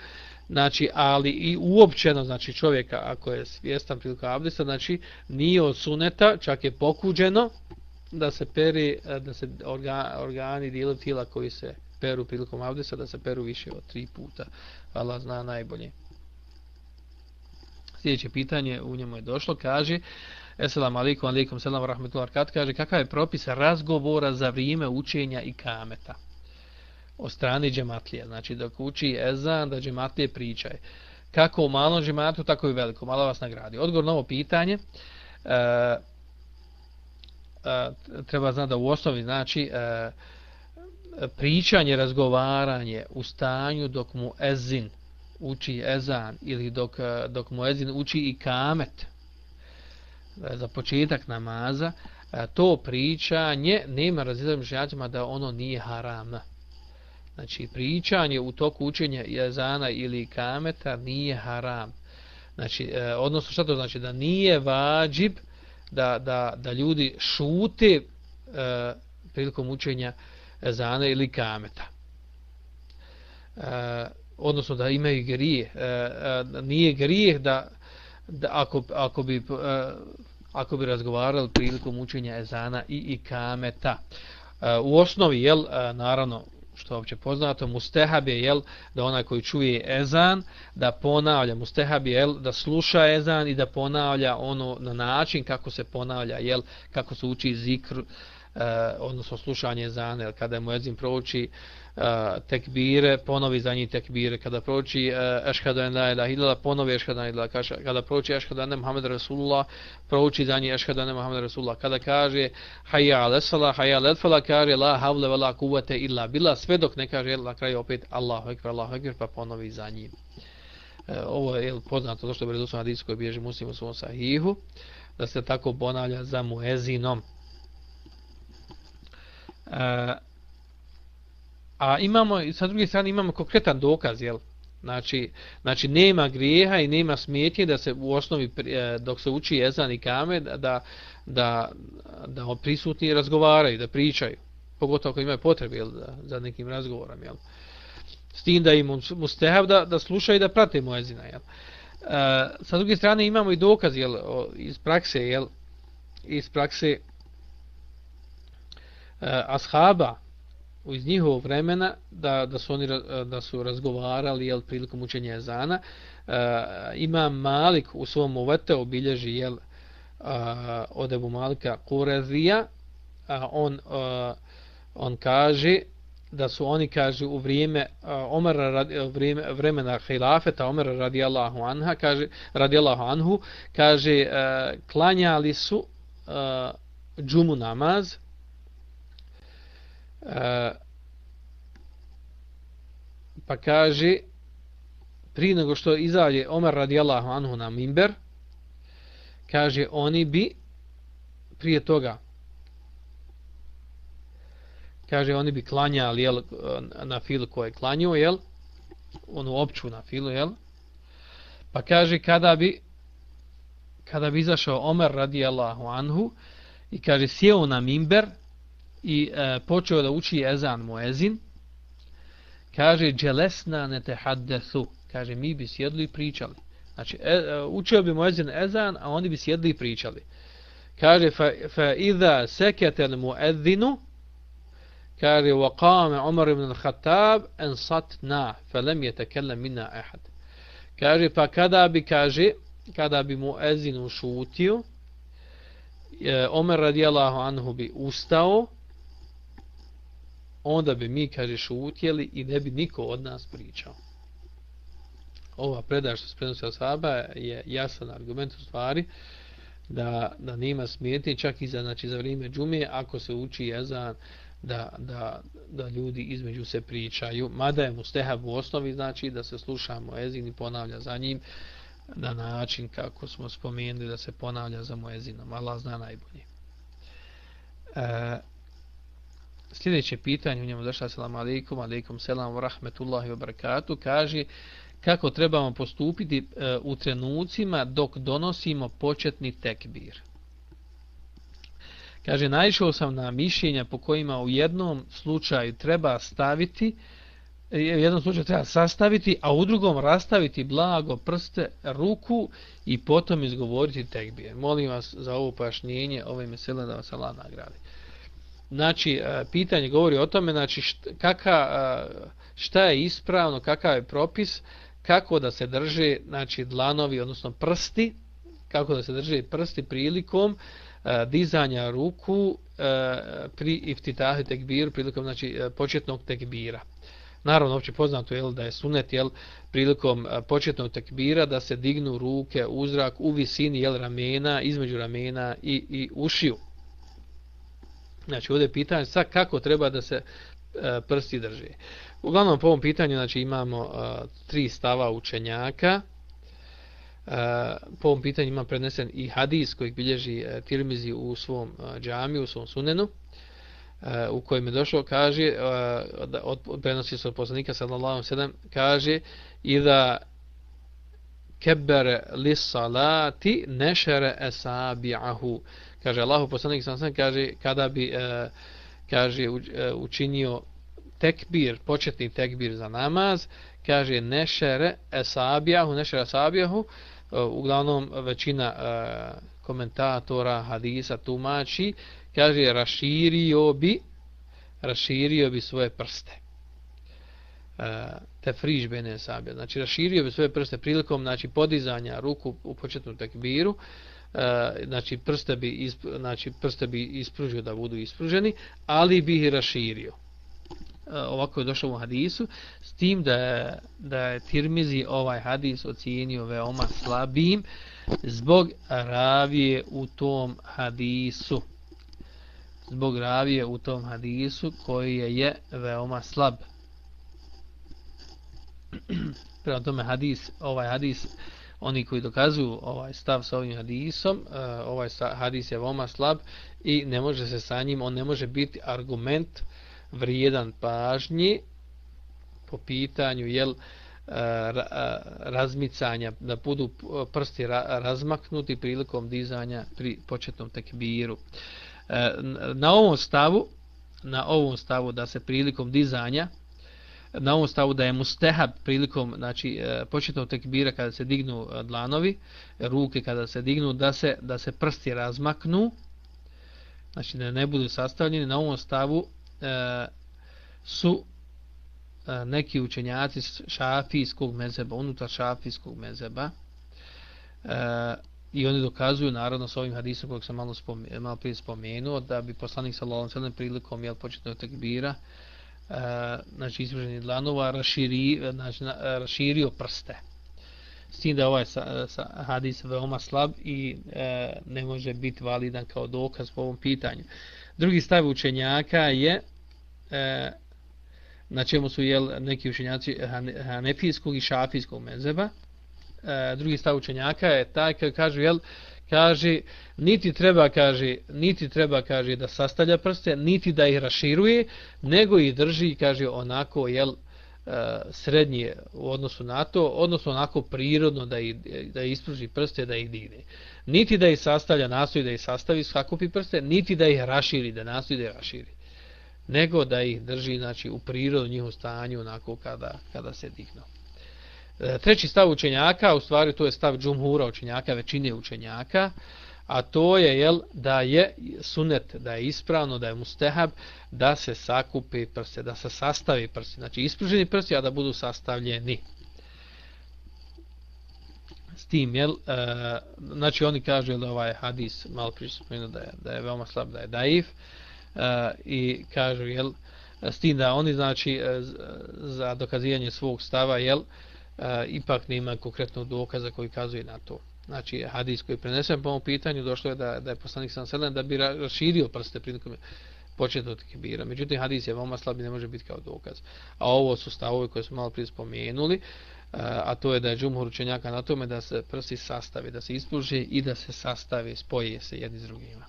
Speaker 1: znači, ali i uopćeno, znači, čovjeka, ako je svjestan prilika abdesta, znači, nije od suneta, čak je pokuđeno da se peri, da se orga, organi, dijelov tijela koji se peru prilikom abdesta, da se peru više od tri puta. Allah zna najbolje. Sljedeće pitanje u njemu je došlo, kaže Esselamu alaikum, alaikum, selam, rahmetullahi wabarakatuh, kaže kakav je propis razgovora za vrijeme učenja i kameta o strani džematlije, znači dok uči ezan da džematlije pričaj. kako u malom džematu, tako i u velikom. Allah vas nagradi. Odgovor na ovo pitanje, e, e, treba znati da u osnovi znači e, pričanje, razgovaranje u stanju dok mu ezin uči ezan ili dok, e, dok mu ezin uči i kamet e, za početak namaza, e, to pričanje nema razlijetom da ono nije haramno. Znači, pričanje u toku učenja jezana ili kameta nije haram. Znači, e, odnosno, što to znači? Da nije vađib da, da, da ljudi šute e, prilikom učenja jezana ili kameta. E, odnosno, da imaju grije. E, e, nije grijeh da, da ako, ako, bi, e, ako bi razgovarali prilikom učenja jezana i, i kameta. E, u osnovi, jel, e, naravno, što je opće poznato, mustehab je jel, da onaj koji čuje ezan, da ponavlja, mustehab je jel, da sluša ezan i da ponavlja ono na način kako se ponavlja, jel, kako se uči zikr, E, odnosno slušanje zane, kada mu ezin prouči uh, tekbire, ponovi za njih tekbire, kada prouči uh, en la ilaha illallah, ponovi ešhadu en la ilaha kada prouči ešhadu en Muhammed Rasulullah, prouči za njih ešhadu en Muhammed Rasulullah, kada kaže hayya ala salah, hayya ala fala kaže la havle wa la kuvvete illa billah, sve dok ne kaže na kraju opet Allahu ekber, Allahu ekber, pa ponovi za njih. Uh, ovo je poznato to što je redosno hadis koji bježi muslim u svom sahihu, da se tako ponavlja za muezinom. Eh, a imamo, sa druge strane, imamo konkretan dokaz, jel? Znači, znači nema grijeha i nema smetnje da se u osnovi, eh, dok se uči jezan i kame, da, da, da, da prisutni razgovaraju, da pričaju. Pogotovo ako imaju potrebe jel, da, za nekim razgovorom. Jel? S tim da im mustehav da, da slušaju i da prate mojezina. Jel? E, sa druge strane imamo i dokaz jel, iz prakse, jel, iz prakse e, ashaba, iz njihovog vremena da, da su oni da su razgovarali jel prilikom učenja ezana. Eh, uh, ima Malik u svom uvete obilježi jel uh, od Ebu Malika Kurezija uh, on uh, on kaže da su oni kaže u vrijeme uh, Omara radi, vrijeme vremena hilafeta Omara radijallahu anha kaže radijallahu anhu kaže uh, klanjali su uh, džumu namaz Eh, pa kaže prije nego što izađe Omer radijallahu anhu na mimber kaže oni bi prije toga kaže oni bi klanjali jel, na filu koje je klanio jel, onu opću na filu jel, pa kaže kada bi kada bi izašao Omer radijallahu anhu i kaže sjeo na mimber i e, počeo da uči ezan muezin, kaže dželesna ne te haddesu, kaže mi bi sjedli i pričali. Znači, e, e, učio bi muezin ezan, a oni bi sjedli i pričali. Kaže, fa, fa iza sekete li muezinu, kaže, wa qame Umar ibn al-Khattab, en sat na, fa lem je tekele minna ehad. Kaže, pa kada bi, kaže, kada bi muezin ušutio, e, Omer radijallahu anhu bi ustao, onda bi mi, kaže, šutjeli i ne bi niko od nas pričao. Ova predaja što se prenosi od sahaba je jasan argument u stvari da, da nema smetnje čak i za, znači, za vrijeme džume ako se uči jezan da, da, da ljudi između se pričaju. Mada je mu stehab u osnovi, znači da se slušamo jezin i ponavlja za njim na način kako smo spomenuli da se ponavlja za mojezinom. Allah zna najbolje. E, sljedeće pitanje u njemu došla selam alaikum, alaikum selam rahmetullahi wa barakatuh kaže kako trebamo postupiti e, u trenucima dok donosimo početni tekbir. Kaže naišao sam na mišljenja po kojima u jednom slučaju treba staviti e, u jednom slučaju treba sastaviti a u drugom rastaviti blago prste ruku i potom izgovoriti tekbir. Molim vas za ovo pojašnjenje ove mesele da vas Allah nagradi znači e, pitanje govori o tome znači šta, kaka, e, šta je ispravno kakav je propis kako da se drže znači dlanovi odnosno prsti kako da se drže prsti prilikom e, dizanja ruku e, pri iftitahu tekbir prilikom znači početnog tekbira Naravno, opće poznato je da je sunet jel, prilikom početnog tekbira da se dignu ruke u zrak u visini jel, ramena, između ramena i, i ušiju. Znači, ovdje je pitanje sad kako treba da se e, prsti drže. Uglavnom, po ovom pitanju znači, imamo e, tri stava učenjaka. E, po ovom pitanju ima prednesen i hadis koji bilježi e, Tirmizi u svom džamiju, u svom sunenu u kojem je došao kaže da od prenosi se od poslanika sallallahu sallam, ve sellem kaže ida kebber li salati nashara asabi'ahu kaže Allahu poslanik sallallahu kaže kada bi e, kaže e, učinio tekbir početni tekbir za namaz kaže nešere esabijahu nešere esabijahu e, uglavnom većina komentatora hadisa tumači kaže raširio bi raširio bi svoje prste. Uh, te frižbene sabje znači raširio bi svoje prste prilikom znači podizanja ruku u početnom tekbiru uh, E, znači prste bi isp, znači prste bi ispružio da budu ispruženi ali bi ih raširio e, ovako je došlo u hadisu s tim da je, da je Tirmizi ovaj hadis ocijenio veoma slabim zbog ravije u tom hadisu zbog ravije u tom hadisu koji je, je veoma slab. Prema tome hadis, ovaj hadis, oni koji dokazuju ovaj stav sa ovim hadisom, e, ovaj hadis je veoma slab i ne može se sa njim, on ne može biti argument vrijedan pažnji po pitanju jel, e, e, razmicanja, da budu prsti razmaknuti prilikom dizanja pri početnom tekbiru. Na ovom stavu na ovom stavu da se prilikom dizanja na ovom stavu da je mustehab prilikom znači e, početnog tekbira kada se dignu e, dlanovi ruke kada se dignu da se da se prsti razmaknu znači da ne budu sastavljeni. Na ovom stavu e, su e, neki učenjaci šafijskog mezeba unutar šafijskog mezeba e, I oni dokazuju, naravno, s ovim hadisom kojeg sam malo, spomenuo, malo prije spomenuo, da bi poslanik sa ve sellem prilikom jel, početnog tekbira, uh, E, znači izvrženje dlanova, raširi, znači, raširio prste. S tim da ovaj sa, sa, hadis veoma slab i e, ne može biti validan kao dokaz po ovom pitanju. Drugi stav učenjaka je e, na čemu su jel, neki učenjaci hanefijskog i šafijskog mezeba, e, drugi stav učenjaka je taj kad kažu jel kaže niti treba kaže niti treba kaže da sastavlja prste niti da ih raširuje nego ih drži kaže onako jel e, srednje u odnosu na to odnosno onako prirodno da ih, da ispruži prste da ih digne. Niti da ih sastavlja nastoji da ih sastavi sakupi prste niti da ih raširi da nastoji da ih raširi nego da ih drži znači u prirodu njihovu stanju onako kada kada se dignu. E, treći stav učenjaka, u stvari to je stav džumhura učenjaka, većine učenjaka, a to je jel, da je sunet, da je ispravno, da je mustehab, da se sakupi prste, da se sastavi prste. Znači ispruženi prsti, a da budu sastavljeni. S tim, jel, e, znači oni kažu da ovaj hadis, malo prije spomenu da je, da je veoma slab, da je daif, e, i kažu, jel, s tim da oni, znači, e, za dokazivanje svog stava, jel, e, E, ipak nema konkretnog dokaza koji kazuje na to. Znači, hadis koji prenesen po ovom pitanju, došlo je da, da je poslanik sam selen da bi raširio prste prilikom početnog kibira. Međutim, hadis je veoma slab i ne može biti kao dokaz. A ovo su stavovi koje smo malo prije spomenuli, e, a to je da je džumhur učenjaka na tome da se prsti sastave, da se ispruži i da se sastave, spoje se jedni s drugima.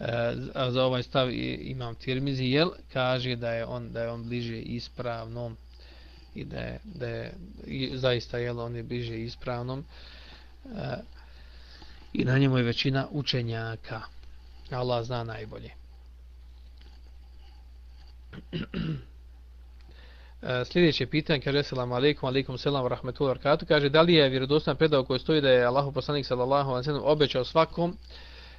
Speaker 1: E, a za ovaj stav imam Tirmizi, jel, kaže da je on da je on bliže ispravnom i da je, da je i zaista jel, on je bliže ispravnom e, i na njemu je većina učenjaka. Allah zna najbolje. E, sljedeće pitanje kaže selam alejkum alejkum selam ve rahmetullahi wa kaže da li je vjerodostojan predao koji stoji da je Allahu poslanik sallallahu alejhi ve sellem obećao svakom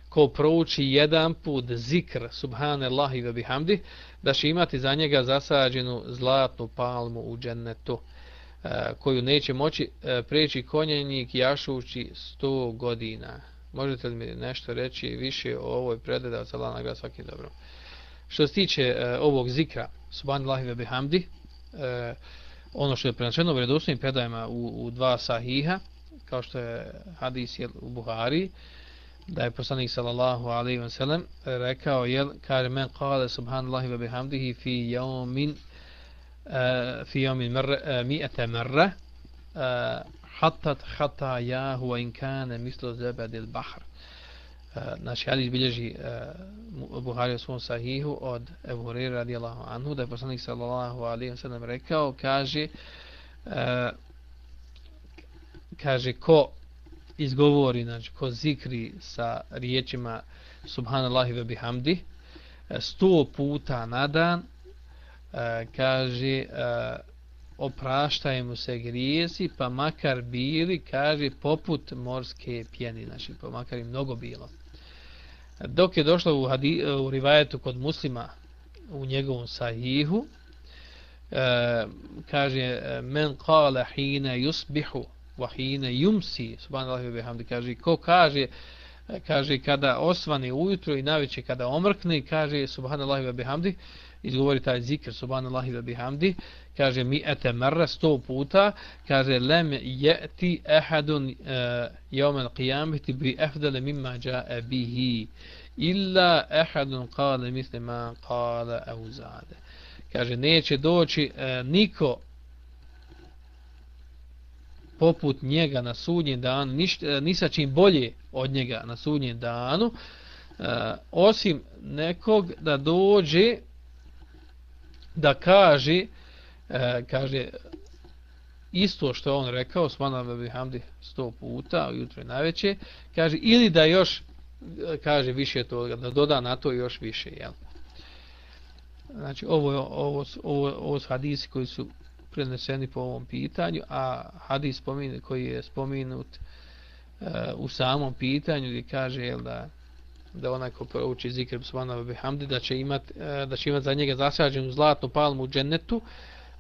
Speaker 1: ko prouči jedan put zikr subhanallahi ve bihamdi da će imati za njega zasađenu zlatnu palmu u džennetu e, koju neće moći e, preći konjenik jašući 100 godina. Možete li mi nešto reći više o ovoj predadav sa lana nagrada svakim dobrom? Što se tiče e, ovog zikra subhanallahi ve bihamdi e, ono što je prenačeno u vredosnim predajama u, u dva sahiha, kao što je hadis u Buhari, da je poslanik sallallahu alaihi wa sallam rekao, jel, kaže men kale subhanallahi wa bihamdihi fi yawmin uh, fi marra, uh, mi'ata marra uh, hatat hatayahu wa in kana mislu zabadil bahr znači hadis bilježi uh, Buhari u svom sahihu od Ebu Hurira radijallahu anhu da je poslanik sallallahu alaihi wa sallam rekao kaže uh, kaže ko izgovori znači ko zikri sa riječima subhanallahi ve bihamdi e, sto puta na dan e, kaže e, opraštajemo mu se grijesi, pa makar bili, kaže, poput morske pjeni, znači, pa makar i mnogo bilo. Dok je došlo u, hadi, u rivajetu kod muslima u njegovom sahihu, e, kaže, men kale hine yusbihu, Vahine yumsi, subhanallah i bihamdi, kaže, ko kaže, kaže, kada osvani ujutro i naveče kada omrkne, kaže, subhanallah i bihamdi, izgovori taj zikr subhanallahi ve bihamdi kaže mi ete marra sto puta kaže lem yati ahadun eh, uh, yawm al-qiyamati bi afdal mimma jaa bihi illa ahadun qala misle ma qala aw kaže neće doći uh, niko poput njega na sudnjem danu ništa, e, ni sa čim bolje od njega na sudnjem danu uh, osim nekog da dođe da kaže e, kaže isto što je on rekao smana bi hamdi 100 puta ujutro i najveće kaže ili da još e, kaže više to da doda na to još više jel? Znači ovo ovo ovo ovo su hadisi koji su preneseni po ovom pitanju a hadis spomin koji je spominut uh, u samom pitanju gdje kaže jel da da onaj ko prouči zikr subhanahu wa bihamdi da će imat e, da će imat za njega zasađenu zlatnu palmu u džennetu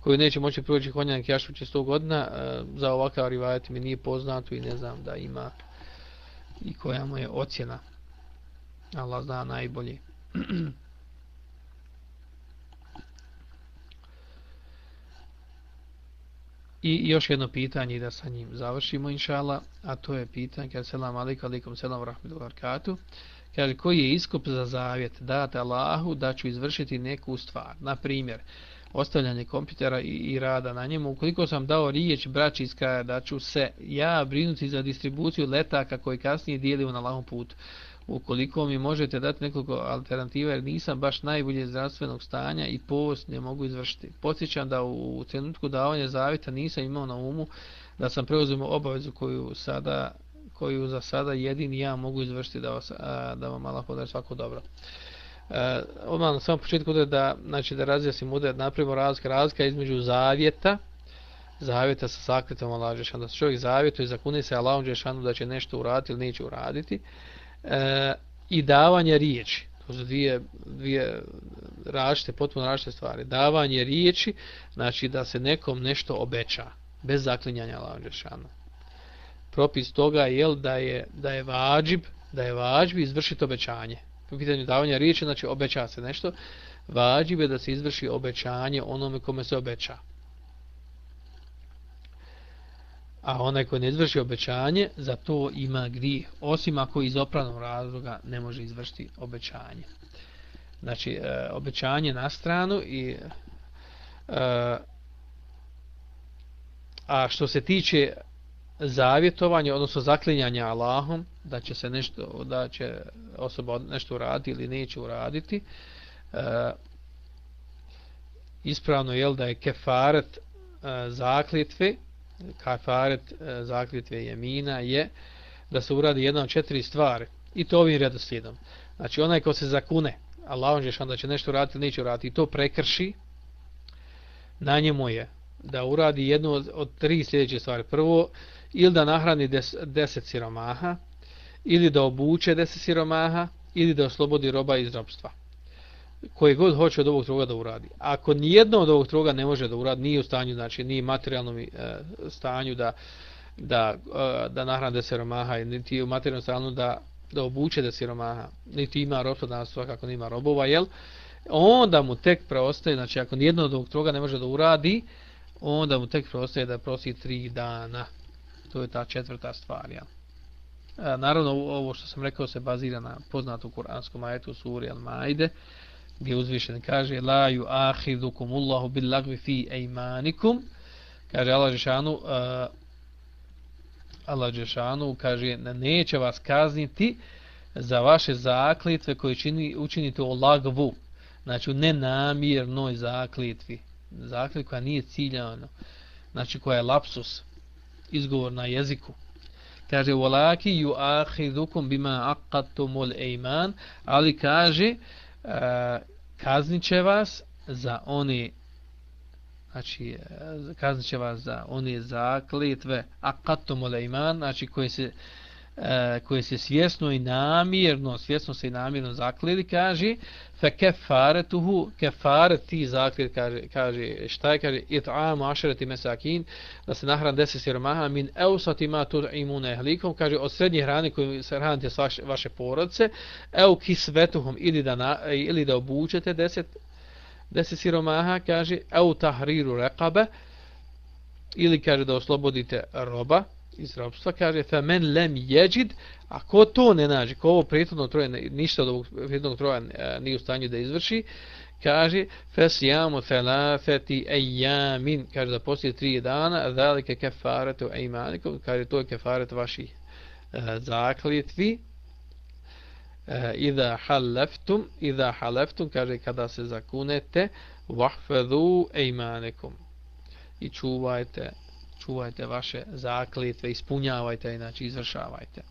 Speaker 1: koju neće moći proći konja na kjašu će 100 godina. E, za ovakav rivajet mi nije poznato i ne znam da ima i koja mu je ocjena. Allah zna najbolje. I još jedno pitanje da sa njim završimo inšala, a to je pitanje, kada selam alaikum, alaikum selam, rahmetu barakatuh, kaže koji je iskop za zavjet date Allahu da ću izvršiti neku stvar? Na primjer ostavljanje kompjutera i, i rada na njemu. Ukoliko sam dao riječ braći iz kraja da ću se ja brinuti za distribuciju letaka koji kasnije dijelimo na lahom putu ukoliko mi možete dati nekoliko alternativa jer nisam baš najbolje zdravstvenog stanja i post ne mogu izvršiti. Posjećam da u, trenutku davanja zavjeta nisam imao na umu da sam preuzimo obavezu koju sada koju za sada jedini ja mogu izvršiti da, vas, a, da vam mala podari svako dobro. E, odmah na samom početku da, da, znači, da razjasnim ude, napravimo razlika, razlika između zavjeta, zavjeta sa sakretom Allah Đešanu, da se čovjek zavjetuje i zakune se Allahom Đešanu da će nešto uraditi ili neće uraditi, e, i davanje riječi. To su dvije, dvije različite, potpuno različite stvari. Davanje riječi, znači da se nekom nešto obeća, bez zaklinjanja Allah propis toga je da je da je vađib, da je vađib izvršiti obećanje. Po pitanju davanja riječi, znači obeća se nešto, vađib je da se izvrši obećanje onome kome se obeća. A onaj ko ne izvrši obećanje, za to ima grijeh, osim ako iz opravnog razloga ne može izvršiti obećanje. Znači, e, obećanje na stranu i e, a što se tiče zavjetovanja, odnosno zaklinjanja Allahom, da će se nešto, da će osoba nešto uraditi ili neće uraditi, e, ispravno je da je kefaret e, zakljetve, kafaret e, zakljetve jemina je da se uradi jedna od četiri stvari, i to ovim redoslijedom. Znači, onaj ko se zakune, Allahom žeš da će nešto uraditi ili neće uraditi, i to prekrši, na njemu je da uradi jednu od, od tri sljedeće stvari. Prvo, ili da nahrani des, deset siromaha, ili da obuče deset siromaha, ili da oslobodi roba iz robstva. Koji god hoće od ovog troga da uradi. Ako nijedno od ovog troga ne može da uradi, nije u stanju, znači nije materijalnom e, stanju da, da, e, da nahrani siromaha, niti u materijalnom stanju da, da obuče da siromaha, niti ima robstva, danas svakako nima robova, jel? onda mu tek preostaje, znači ako nijedno od ovog troga ne može da uradi, onda mu tek preostaje da prosi tri dana. To je ta četvrta stvar, jel? E, naravno, ovo što sam rekao se bazira na poznatu kuranskom ajetu suri Al-Maide, gdje uzvišen kaže La ju ahidukum Allahu bil lagvi fi eimanikum kaže Allah Žešanu uh, Allah Žešanu kaže neće vas kazniti za vaše zaklitve koje čini, učinite o lagvu. Znači u nenamjernoj zaklitvi. Zaklitvi koja nije ciljano znači koja je lapsus izgovor na jeziku. Kaže volaki ju ahidukum bima aqattumul eiman ali kaže uh, E, kaznit će vas za one znači e, kaznit će vas za one zakletve akatom ole iman znači koje se e, koje se svjesno i namjerno svjesno se i namjerno zakljeli, kaže fe kefaretuhu kefaret ti kaže, kaže šta je kaže it'amu ašereti mesakin da se nahran deset siromaha min eusati ma tu imune ehlikom kaže od srednje hrane koje se hranite vaše, vaše porodce eu kisvetuhum ili da, na, ili da obučete deset deset siromaha kaže eu tahriru rekabe ili kaže da oslobodite roba iz robstva, kaže fa men lem A ako to ne nađe, ko ovo prethodno troje, ništa od ovog prethodnog troja e, nije u stanju da izvrši, kaže fesijamu telafeti ejamin, kaže da poslije tri dana, zalike kefaretu ejmanikom, kaže to je kefaret vaših uh, zakljetvi, e, uh, idha haleftum, idha haleftum, kaže kada se zakunete, vahfedhu ejmanikom i čuvajte čuvajte vaše zakljetve, ispunjavajte, znači izvršavajte.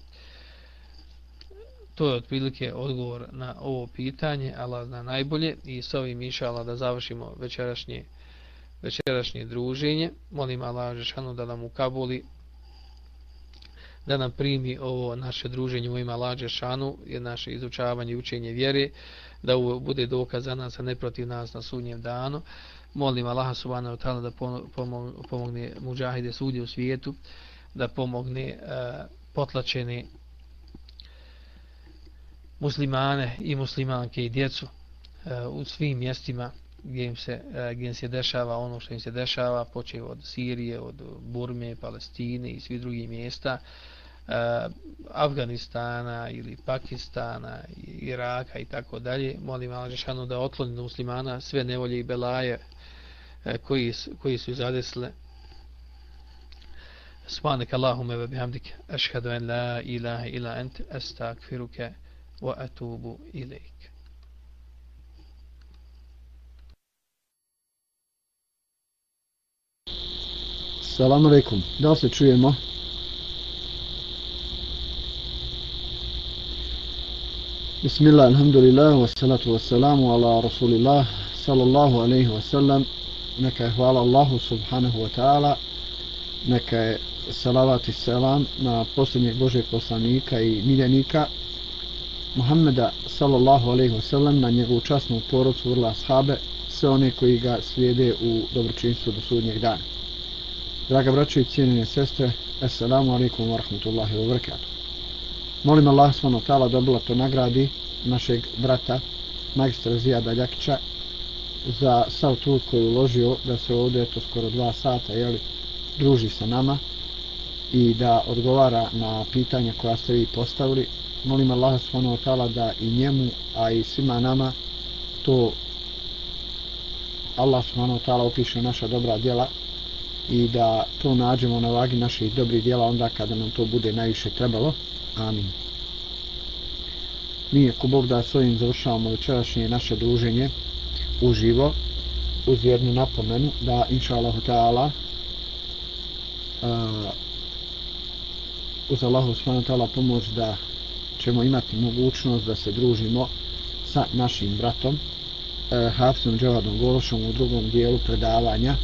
Speaker 1: To je otprilike odgovor na ovo pitanje, Allah zna najbolje i s ovim išala da završimo večerašnje, večerašnje druženje. Molim Allah Žešanu da nam ukabuli, da nam primi ovo naše druženje u ima Lađe Šanu, je naše izučavanje i učenje vjere, da ovo bude dokaz za nas, a ne protiv nas na sudnjem danu molim Allaha subhanahu wa ta'ala da pomogne muđahide svugdje u svijetu, da pomogne uh, potlačene muslimane i muslimanke i djecu e, u svim mjestima gdje im, se, e, gdje im se dešava ono što im se dešava, počeo od Sirije, od Burme, Palestine i svih drugih mjesta, Afganistana ili Pakistana, Iraka i tako dalje. Molim Allah da otloni muslimana sve nevolje i belaje koji, koji su zadesle Subhanak Allahume ve bihamdik ashhadu an la ilaha illa ant astaghfiruka wa atubu ilaik
Speaker 2: Salam alaikum. Da se čujemo? Bismillah, alhamdulillah, wassalatu wassalamu ala rasulillah, sallallahu alaihi wasallam neka je hvala Allahu subhanahu wa ta'ala neka je salavat i selam na posljednjeg Božeg poslanika i miljenika Muhammeda sallallahu alaihi wa sallam na njegovu časnu porodcu vrla ashabe, sve one koji ga slijede u dobročinstvu do sudnjeg dana. Draga braćo i cijenine sestre Assalamu alaikum wa rahmatullahi wa barakatuh. Molim Allah svano tala ta'ala da to nagradi našeg brata magistra Zijada Ljakića za sav trud koji je uložio da se ovdje eto skoro dva sata jeli, druži sa nama i da odgovara na pitanja koja ste vi postavili. Molim Allah subhanahu wa ta'ala da i njemu, a i svima nama to Allah subhanahu wa ta'ala opiše naša dobra djela i da to nađemo na vagi naših dobrih djela onda kada nam to bude najviše trebalo. Amin. Mi je kubog da s ovim završavamo večerašnje naše druženje uživo uz jednu napomenu da inša Allah ta'ala uh, uz Allahu subhanahu ta'ala pomoć da ćemo imati mogućnost da se družimo sa našim bratom eh, uh, Hafsom Džavadom Gološom u drugom dijelu predavanja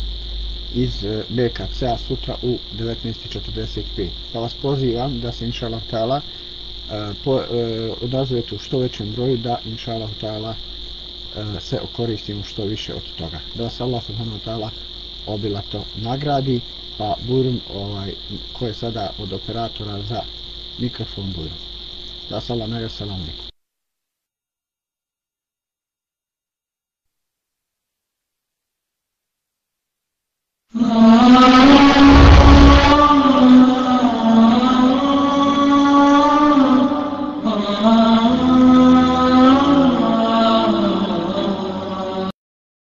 Speaker 2: iz eh, BKC-a sutra u 19.45 pa vas pozivam da se inša Allah ta'ala uh, po, uh, odazujete u što većem broju da inša Allah ta'ala E, se okoristimo što više od toga. Da vas Allah subhanahu wa ta'ala obila to nagradi, pa burum ovaj, ko je sada od operatora za mikrofon burum. Da vas Allah nagradi, salam neko.
Speaker 3: Oh,